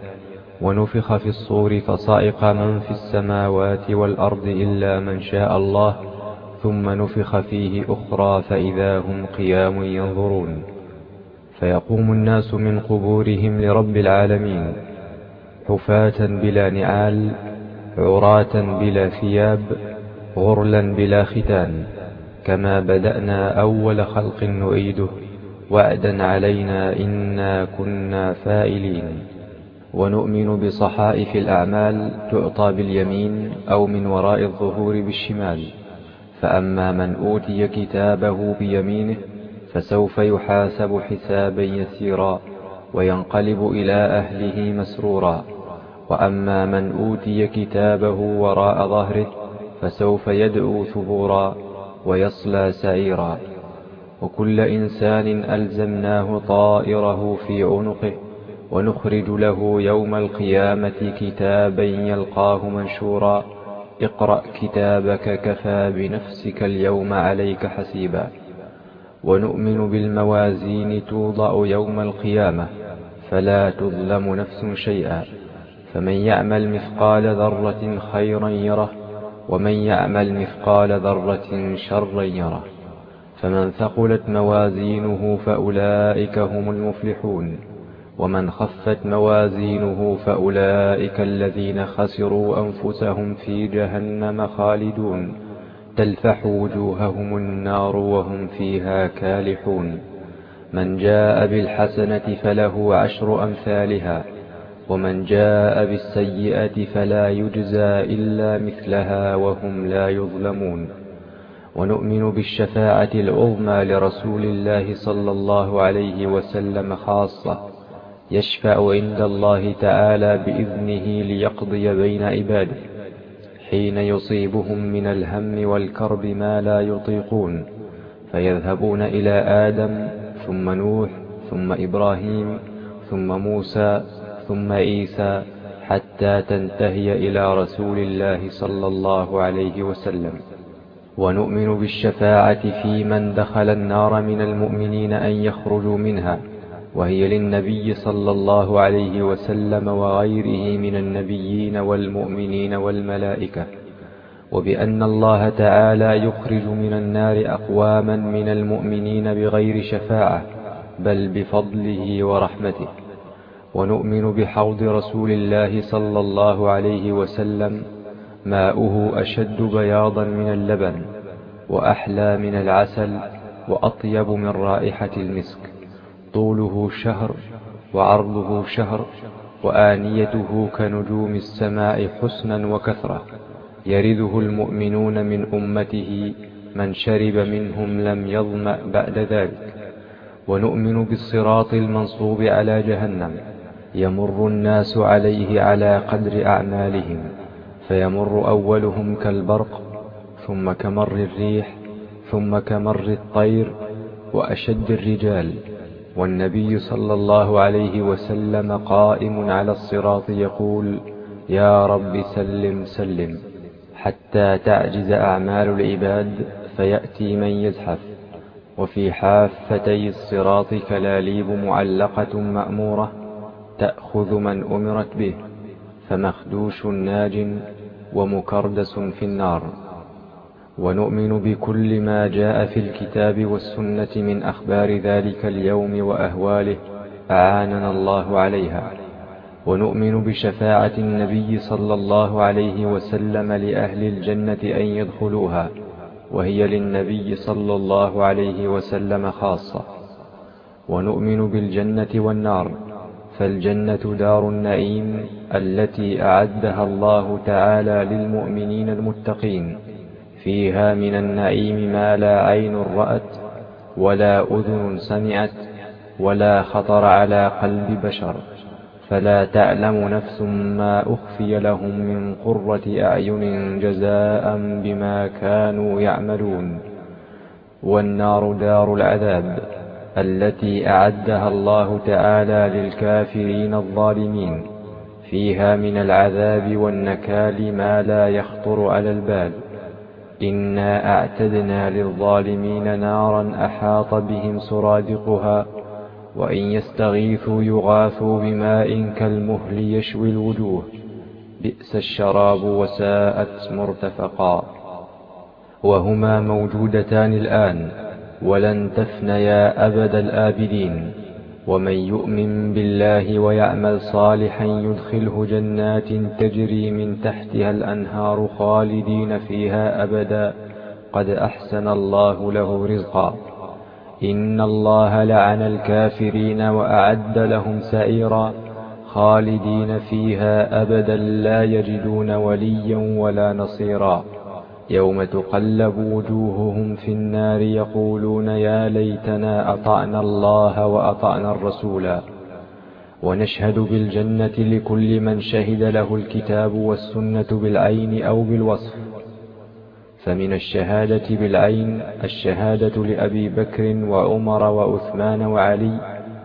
ونفخ في الصور فصائق من في السماوات والأرض إلا من شاء الله ثم نفخ فيه أخرى فإذا هم قيام ينظرون. فيقوم الناس من قبورهم لرب العالمين حفاة بلا نعال عراة بلا ثياب غرلا بلا ختان كما بدأنا أول خلق نعيده وعدا علينا إنا كنا فائلين ونؤمن بصحائف الأعمال تعطى باليمين أو من وراء الظهور بالشمال. فأما من أوتي كتابه بيمينه فسوف يحاسب حسابا يسيرا وينقلب إلى أهله مسرورا. وأما من أوتي كتابه وراء ظهره فسوف يدعو ثبورا ويصلى سعيرا. وكل إنسان ألزمناه طائره في عنقه ونخرج له يوم القيامة كتابا يلقاه منشورا. اقرأ كتابك كفى بنفسك اليوم عليك حسيبا. ونؤمن بالموازين توضع يوم القيامة فلا تظلم نفس شيئا. فمن يعمل مثقال ذرة خيرا يره ومن يعمل مثقال ذرة شرا يره. فمن ثقلت موازينه فأولئك هم المفلحون ومن خفت موازينه فأولئك الذين خسروا أنفسهم في جهنم خالدون. تلفح وجوههم النار وهم فيها كالحون. من جاء بالحسنة فله عشر أمثالها ومن جاء بالسيئة فلا يجزى إلا مثلها وهم لا يظلمون. ونؤمن بالشفاعة العظمى لرسول الله صلى الله عليه وسلم خاصة يشفع عند الله تعالى بإذنه ليقضي بين عباده. حين يصيبهم من الهم والكرب ما لا يطيقون فيذهبون إلى آدم ثم نوح ثم إبراهيم ثم موسى ثم عيسى حتى تنتهي إلى رسول الله صلى الله عليه وسلم. ونؤمن بالشفاعة في من دخل النار من المؤمنين أن يخرجوا منها. وهي للنبي صلى الله عليه وسلم وغيره من النبيين والمؤمنين والملائكة وبأن الله تعالى يخرج من النار أقواما من المؤمنين بغير شفاعة بل بفضله ورحمته. ونؤمن بحوض رسول الله صلى الله عليه وسلم ماؤه أشد بياضا من اللبن وأحلى من العسل وأطيب من رائحة المسك. طوله شهر وعرضه شهر وآنيته كنجوم السماء حسنا وكثرة يرده المؤمنون من أمته من شرب منهم لم يظمأ بعد ذلك ونؤمن بالصراط المنصوب على جهنم يمر الناس عليه على قدر أعمالهم فيمر أولهم كالبرق ثم كمر الريح ثم كمر الطير وأشد الرجال والنبي صلى الله عليه وسلم قائم على الصراط يقول يا رب سلم سلم حتى تعجز أعمال العباد فيأتي من يزحف. وفي حافتي الصراط كلاليب معلقة مأمورة تأخذ من أمرت به فمخدوش ناج ومكردس في النار. ونؤمن بكل ما جاء في الكتاب والسنة من أخبار ذلك اليوم وأهواله أعاننا الله عليها. ونؤمن بشفاعة النبي صلى الله عليه وسلم لأهل الجنة أن يدخلوها وهي للنبي صلى الله عليه وسلم خاصة. ونؤمن بالجنة والنار فالجنة دار النعيم التي أعدها الله تعالى للمؤمنين المتقين. فيها من النعيم ما لا عين رأت ولا أذن سمعت ولا خطر على قلب بشر فلا تعلم نفس ما أخفي لهم من قرة أعين جزاء بما كانوا يعملون. والنار دار العذاب التي أعدها الله تعالى للكافرين الظالمين. فيها من العذاب والنكال ما لا يخطر على البال. إنا أعتدنا للظالمين نارا أحاط بهم سرادقها وإن يستغيثوا يغاثوا بماء كالمهل يشوي الوجوه بئس الشراب وساءت مرتفقا وهما موجودتان الآن ولن تفنيا أبد الآبدين ومن يؤمن بالله ويعمل صالحا يدخله جنات تجري من تحتها الأنهار خالدين فيها أبدا. قد أحسن الله له رزقا. إن الله لعن الكافرين وأعد لهم سعيرا. خالدين فيها أبدا لا يجدون وليا ولا نصيرا. يوم تقلب وجوههم في النار يقولون يا ليتنا أطعنا الله وأطعنا الرسولا ونشهد بالجنة لكل من شهد له الكتاب والسنة بالعين أو بالوصف. فمن الشهادة بالعين الشهادة لأبي بكر وعمر وعثمان وعلي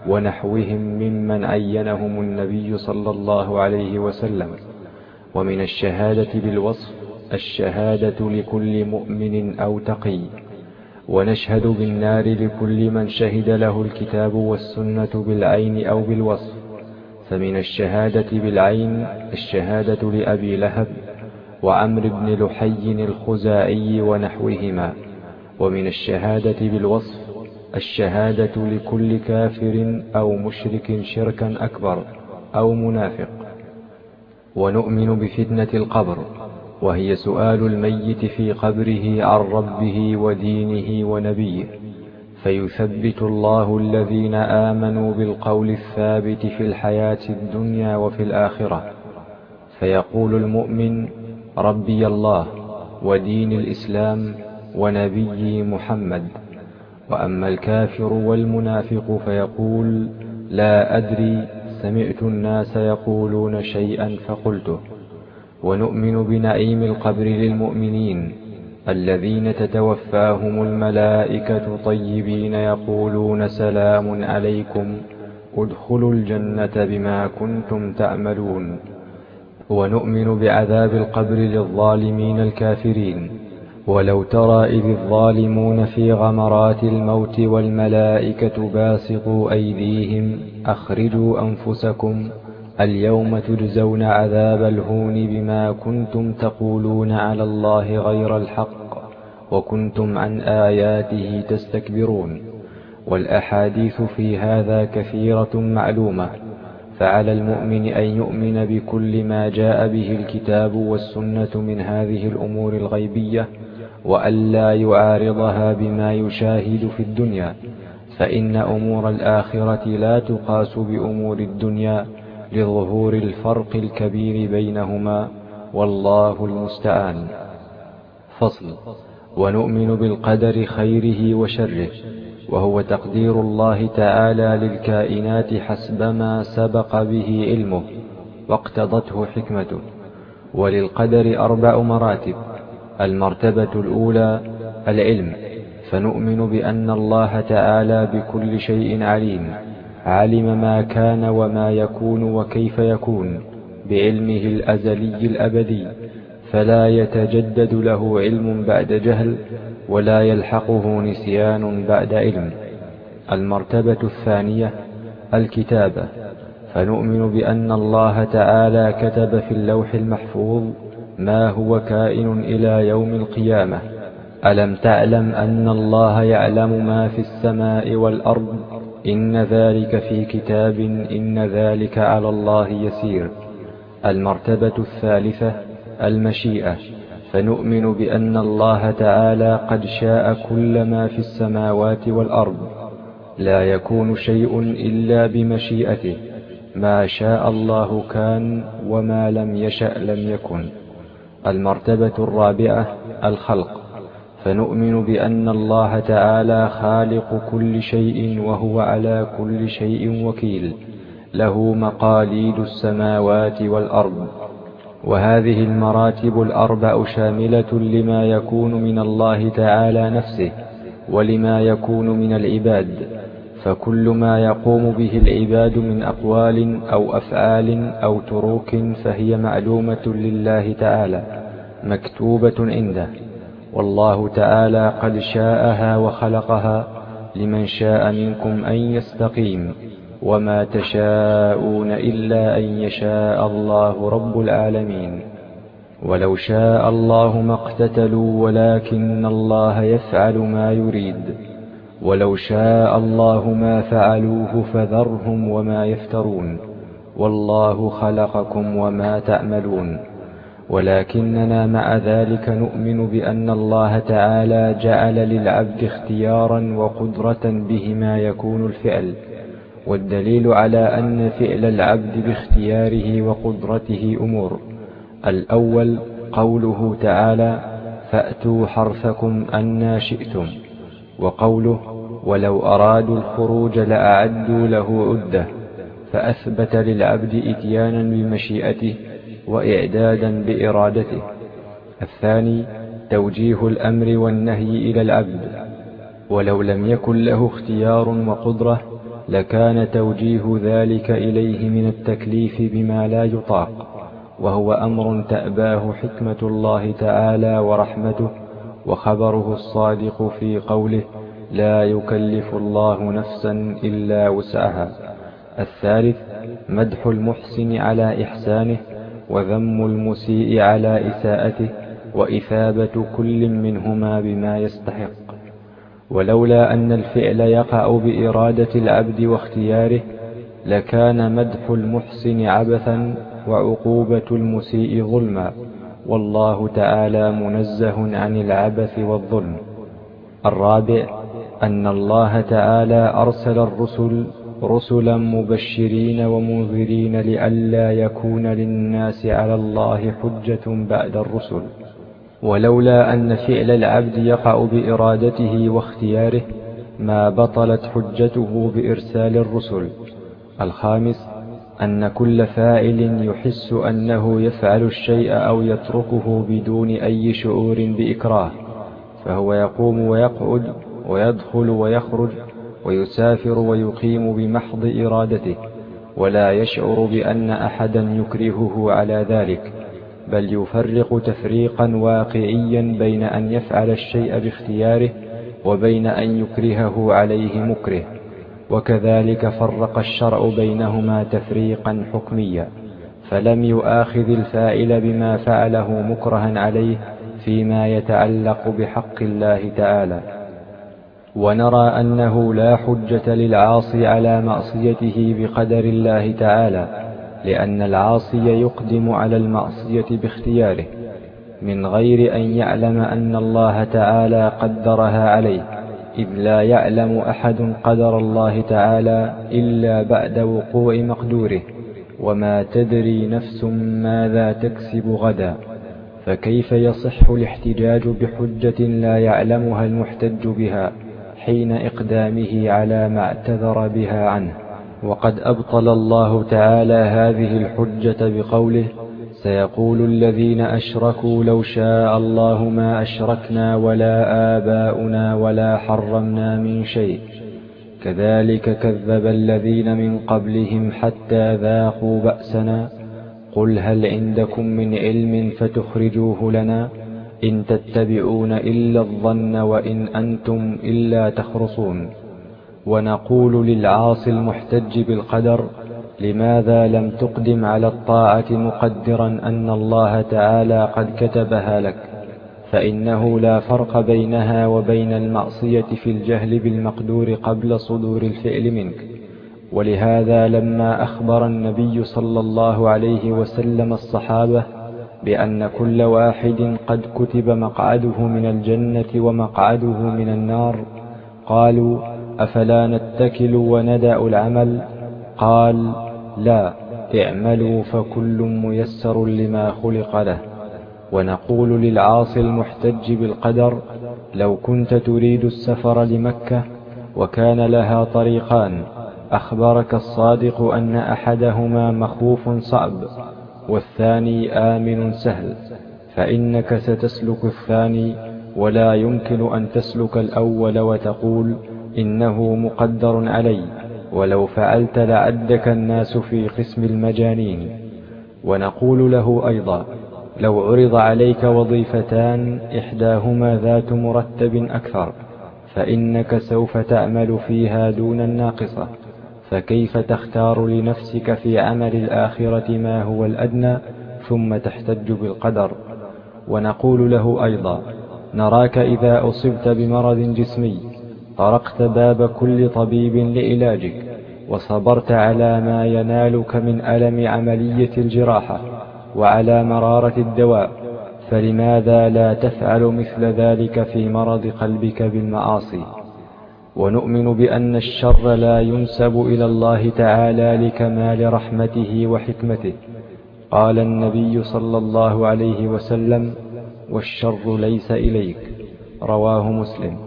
ونحوهم ممن عينهم النبي صلى الله عليه وسلم. ومن الشهادة بالوصف الشهادة لكل مؤمن أو تقي. ونشهد بالنار لكل من شهد له الكتاب والسنة بالعين أو بالوصف. فمن الشهادة بالعين الشهادة لأبي لهب وعمر بن لحي الخزائي ونحوهما. ومن الشهادة بالوصف الشهادة لكل كافر أو مشرك شركا أكبر أو منافق. ونؤمن بفتنة القبر وهي سؤال الميت في قبره عن ربه ودينه ونبيه. فيثبت الله الذين آمنوا بالقول الثابت في الحياة الدنيا وفي الآخرة. فيقول المؤمن ربي الله ودين الإسلام ونبي محمد. وأما الكافر والمنافق فيقول لا أدري سمعت الناس يقولون شيئا فقلته. ونؤمن بنعيم القبر للمؤمنين الذين تتوفاهم الملائكة طيبين يقولون سلام عليكم ادخلوا الجنة بما كنتم تعملون ونؤمن بعذاب القبر للظالمين الكافرين. ولو ترى إذ الظالمون في غمرات الموت والملائكة باسطوا أيديهم أخرجوا أنفسكم اليوم تجزون عذاب الهون بما كنتم تقولون على الله غير الحق وكنتم عن آياته تستكبرون والأحاديث في هذا كثيرة معلومة فعلى المؤمن أن يؤمن بكل ما جاء به الكتاب والسنة من هذه الأمور الغيبية وألا يعارضها بما يشاهد في الدنيا فإن أمور الآخرة لا تقاس بأمور الدنيا لظهور الفرق الكبير بينهما والله المستعان. فصل. ونؤمن بالقدر خيره وشره وهو تقدير الله تعالى للكائنات حسب ما سبق به علمه واقتضته حكمته. وللقدر أربع مراتب. المرتبة الأولى العلم. فنؤمن بأن الله تعالى بكل شيء عليم. علم ما كان وما يكون وكيف يكون بعلمه الأزلي الأبدي فلا يتجدد له علم بعد جهل ولا يلحقه نسيان بعد علم. المرتبة الثانية الكتابة فنؤمن بأن الله تعالى كتب في اللوح المحفوظ ما هو كائن إلى يوم القيامة. ألم تعلم أن الله يعلم ما في السماء والأرض إن ذلك في كتاب إن ذلك على الله يسير. المرتبة الثالثة المشيئة. فنؤمن بأن الله تعالى قد شاء كل ما في السماوات والأرض. لا يكون شيء إلا بمشيئته. ما شاء الله كان وما لم يشأ لم يكن. المرتبة الرابعة الخلق. فنؤمن بأن الله تعالى خالق كل شيء وهو على كل شيء وكيل. له مقاليد السماوات والأرض. وهذه المراتب الأربع شاملة لما يكون من الله تعالى نفسه ولما يكون من العباد. فكل ما يقوم به العباد من أقوال أو أفعال أو تروك فهي معلومة لله تعالى مكتوبة عنده. والله تعالى قد شاءها وخلقها لمن شاء منكم أن يستقيم وما تشاءون إلا أن يشاء الله رب العالمين. ولو شاء الله ما اقتتلوا ولكن الله يفعل ما يريد. ولو شاء الله ما فعلوه فذرهم وما يفترون. والله خلقكم وما تعملون. ولكننا مع ذلك نؤمن بأن الله تعالى جعل للعبد اختيارا وقدرة بهما يكون الفعل والدليل على أن فعل العبد باختياره وقدرته أمور. الأول قوله تعالى فأتوا حرثكم أنا شئتم وقوله ولو أرادوا الخروج لأعدوا له عدة فأثبت للعبد إتيانا بمشيئته وإعدادا بإرادته. الثاني توجيه الأمر والنهي إلى العبد. ولو لم يكن له اختيار وقدرة لكان توجيه ذلك إليه من التكليف بما لا يطاق. وهو أمر تأباه حكمة الله تعالى ورحمته وخبره الصادق في قوله لا يكلف الله نفسا إلا وسعها الثالث مدح المحسن على إحسانه وذم المسيء على إساءته وإثابة كل منهما بما يستحق. ولولا أن الفعل يقع بإرادة العبد واختياره لكان مدح المحسن عبثا وعقوبة المسيء ظلما. والله تعالى منزه عن العبث والظلم. الرابع أن الله تعالى أرسل الرسل رسلا مبشرين ومنذرين لئلا يكون للناس على الله حجة بعد الرسل. ولولا أن فعل العبد يقع بإرادته واختياره ما بطلت حجته بإرسال الرسل. الخامس أن كل فاعل يحس أنه يفعل الشيء أو يتركه بدون أي شعور بإكراه فهو يقوم ويقعد ويدخل ويخرج ويسافر ويقيم بمحض إرادته ولا يشعر بأن أحدا يكرهه على ذلك بل يفرق تفريقا واقعيا بين أن يفعل الشيء باختياره وبين أن يكرهه عليه مكره وكذلك فرق الشرع بينهما تفريقا حكميا فلم يؤاخذ الفاعل بما فعله مكرها عليه فيما يتعلق بحق الله تعالى. ونرى أنه لا حجة للعاصي على معصيته بقدر الله تعالى لأن العاصي يقدم على المعصية باختياره من غير أن يعلم أن الله تعالى قدرها عليه إذ لا يعلم أحد قدر الله تعالى إلا بعد وقوع مقدوره وما تدري نفس ماذا تكسب غدا. فكيف يصح الاحتجاج بحجة لا يعلمها المحتج بها؟ حين إقدامه على ما اعتذر بها عنه. وقد أبطل الله تعالى هذه الحجة بقوله سيقول الذين أشركوا لو شاء الله ما أشركنا ولا آباؤنا ولا حرمنا من شيء. كذلك كذب الذين من قبلهم حتى ذاقوا بأسنا. قل هل عندكم من علم فتخرجوه لنا؟ إن تتبعون إلا الظن وإن أنتم إلا تخرصون. ونقول للعاصي المحتج بالقدر لماذا لم تقدم على الطاعة مقدرا أن الله تعالى قد كتبها لك؟ فإنه لا فرق بينها وبين المعصية في الجهل بالمقدور قبل صدور الفعل منك. ولهذا لما أخبر النبي صلى الله عليه وسلم الصحابة بأن كل واحد قد كتب مقعده من الجنة ومقعده من النار. قالوا أفلا نتكل وندع العمل؟ قال لا اعملوا فكل ميسر لما خلق له. ونقول للعاصي المحتج بالقدر لو كنت تريد السفر لمكة وكان لها طريقان أخبرك الصادق أن أحدهما مخوف صعب. والثاني آمن سهل فإنك ستسلك الثاني ولا يمكن أن تسلك الأول وتقول إنه مقدر علي ولو فعلت لعدك الناس في قسم المجانين. ونقول له أيضا لو عرض عليك وظيفتان إحداهما ذات مرتب أكثر فإنك سوف تعمل فيها دون الناقصة. فكيف تختار لنفسك في عمل الآخرة ما هو الأدنى ثم تحتج بالقدر؟ ونقول له أيضا نراك إذا أصبت بمرض جسمي طرقت باب كل طبيب لعلاجك وصبرت على ما ينالك من ألم عملية الجراحة وعلى مرارة الدواء فلماذا لا تفعل مثل ذلك في مرض قلبك بالمعاصي؟ ونؤمن بأن الشر لا ينسب إلى الله تعالى لكمال رحمته وحكمته. قال النبي صلى الله عليه وسلم والشر ليس إليك. رواه مسلم.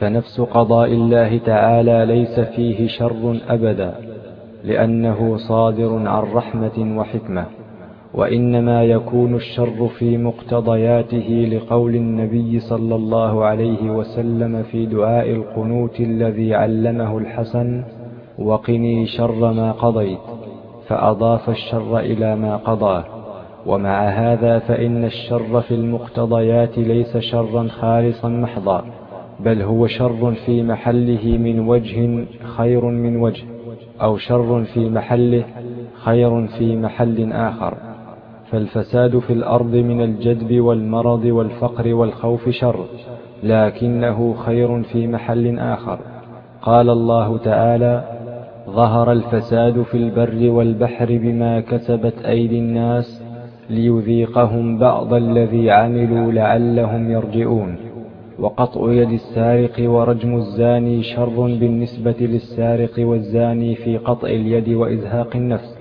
فنفس قضاء الله تعالى ليس فيه شر أبدا لأنه صادر عن رحمة وحكمة. وإنما يكون الشر في مقتضياته لقول النبي صلى الله عليه وسلم في دعاء القنوت الذي علمه الحسن وقني شر ما قضيت فأضاف الشر إلى ما قضاه ومع هذا فإن الشر في المقتضيات ليس شرا خالصا محضا بل هو شر في محله من وجه خير من وجه أو شر في محله خير في محل آخر. فالفساد في الأرض من الجدب والمرض والفقر والخوف شر لكنه خير في محل آخر. قال الله تعالى ظهر الفساد في البر والبحر بما كسبت أيدي الناس ليذيقهم بعض الذي عملوا لعلهم يرجعون. وقطع يد السارق ورجم الزاني شر بالنسبة للسارق والزاني في قطع اليد وإزهاق النفس.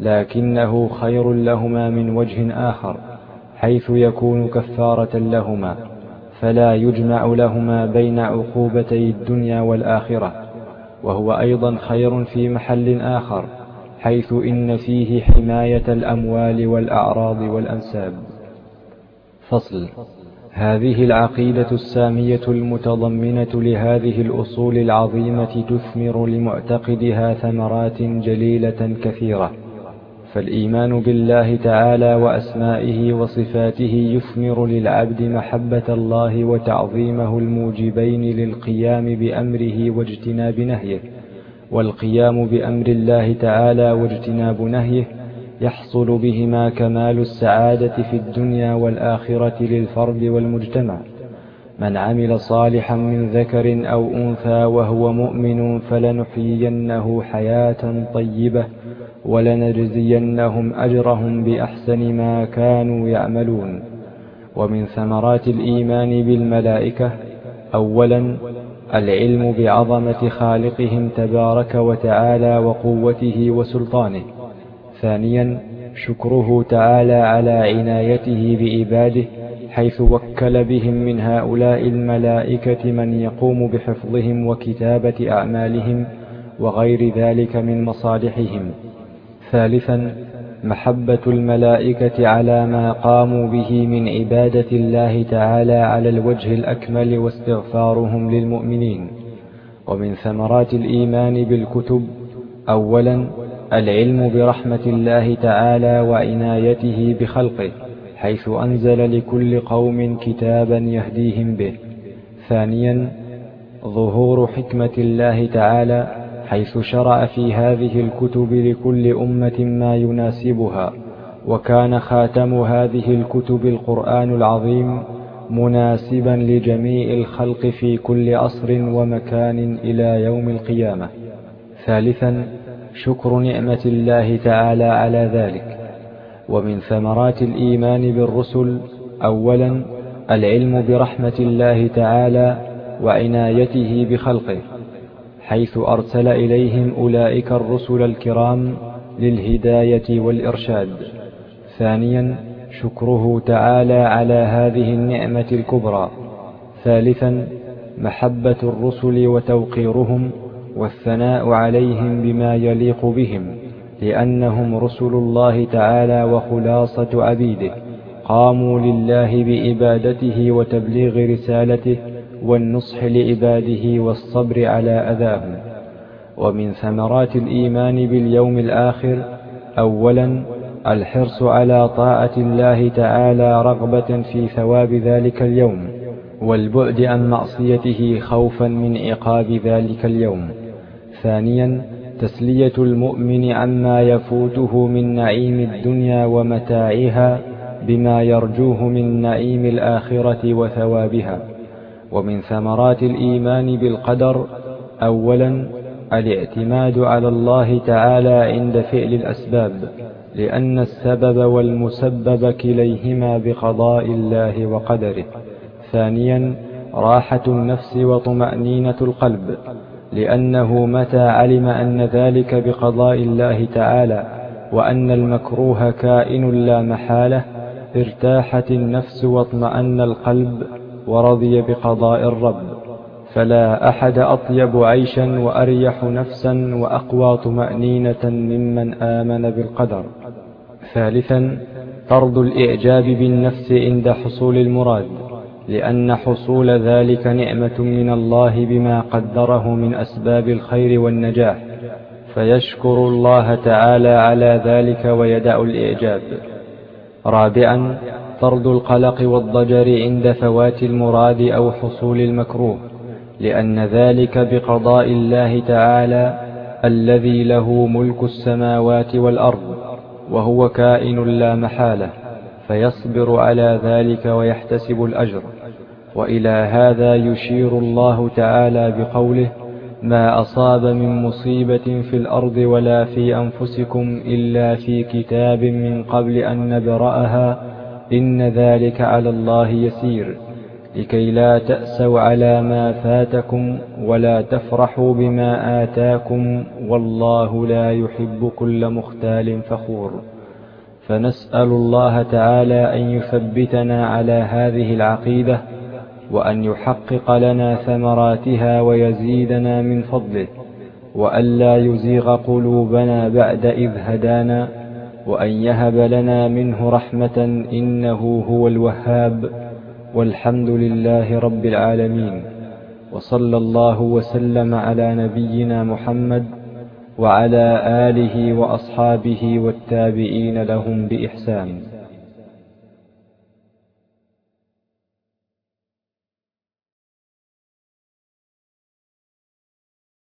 لكنه خير لهما من وجه آخر حيث يكون كفارة لهما فلا يجمع لهما بين عقوبتي الدنيا والآخرة وهو أيضا خير في محل آخر حيث إن فيه حماية الأموال والأعراض والأنساب. فصل هذه العقيدة السامية المتضمنة لهذه الأصول العظيمة تثمر لمعتقدها ثمرات جليلة كثيرة. فالإيمان بالله تعالى وأسمائه وصفاته يثمر للعبد محبة الله وتعظيمه الموجبين للقيام بأمره واجتناب نهيه والقيام بأمر الله تعالى واجتناب نهيه يحصل بهما كمال السعادة في الدنيا والآخرة للفرد والمجتمع. من عمل صالحا من ذكر أو أنثى وهو مؤمن فلنحيينه حياة طيبة ولنجزينهم أجرهم بأحسن ما كانوا يعملون. ومن ثمرات الإيمان بالملائكة أولا العلم بعظمة خالقهم تبارك وتعالى وقوته وسلطانه. ثانيا شكره تعالى على عنايته بعباده حيث وكل بهم من هؤلاء الملائكة من يقوم بحفظهم وكتابة أعمالهم وغير ذلك من مصالحهم. ثالثا محبة الملائكة على ما قاموا به من عبادة الله تعالى على الوجه الأكمل واستغفارهم للمؤمنين. ومن ثمرات الإيمان بالكتب أولا العلم برحمة الله تعالى وعنايته بخلقه حيث أنزل لكل قوم كتابا يهديهم به. ثانيا ظهور حكمة الله تعالى حيث شرع في هذه الكتب لكل أمة ما يناسبها وكان خاتم هذه الكتب القرآن العظيم مناسبا لجميع الخلق في كل عصر ومكان إلى يوم القيامة. ثالثا شكر نعمة الله تعالى على ذلك. ومن ثمرات الإيمان بالرسل أولا العلم برحمة الله تعالى وعنايته بخلقه. حيث أرسل إليهم أولئك الرسل الكرام للهداية والإرشاد. ثانيا شكره تعالى على هذه النعمة الكبرى. ثالثا محبة الرسل وتوقيرهم والثناء عليهم بما يليق بهم لأنهم رسل الله تعالى وخلاصة عبيده. قاموا لله بإبادته وتبليغ رسالته والنصح لعباده والصبر على أذاهم. ومن ثمرات الإيمان باليوم الآخر أولا الحرص على طاعة الله تعالى رغبة في ثواب ذلك اليوم والبعد عن معصيته خوفا من عقاب ذلك اليوم. ثانيا تسلية المؤمن عما يفوته من نعيم الدنيا ومتاعها بما يرجوه من نعيم الآخرة وثوابها. ومن ثمرات الإيمان بالقدر أولا الاعتماد على الله تعالى عند فعل الأسباب لأن السبب والمسبب كليهما بقضاء الله وقدره. ثانيا راحة النفس وطمأنينة القلب لأنه متى علم أن ذلك بقضاء الله تعالى وأن المكروه كائن لا محالة ارتاحت النفس واطمأن القلب ورضي بقضاء الرب فلا أحد أطيب عيشا وأريح نفسا وأقوى طمأنينة ممن آمن بالقدر. ثالثا طرد الإعجاب بالنفس عند حصول المراد لأن حصول ذلك نعمة من الله بما قدره من أسباب الخير والنجاح. فيشكر الله تعالى على ذلك ويدع الإعجاب. رابعا طرد القلق والضجر عند فوات المراد أو حصول المكروه لأن ذلك بقضاء الله تعالى الذي له ملك السماوات والأرض وهو كائن لا محالة فيصبر على ذلك ويحتسب الأجر. وإلى هذا يشير الله تعالى بقوله ما أصاب من مصيبة في الأرض ولا في أنفسكم إلا في كتاب من قبل أن نبرأها إن ذلك على الله يسير لكي لا تأسوا على ما فاتكم ولا تفرحوا بما آتاكم والله لا يحب كل مختال فخور. فنسأل الله تعالى أن يثبتنا على هذه العقيدة وأن يحقق لنا ثمراتها ويزيدنا من فضله وأن لا يزيغ قلوبنا بعد إذ هدانا وأن يهب لنا منه رحمة إنه هو الوهاب والحمد لله رب العالمين وصلى الله وسلم على نبينا محمد وعلى آله وأصحابه والتابعين لهم بإحسان.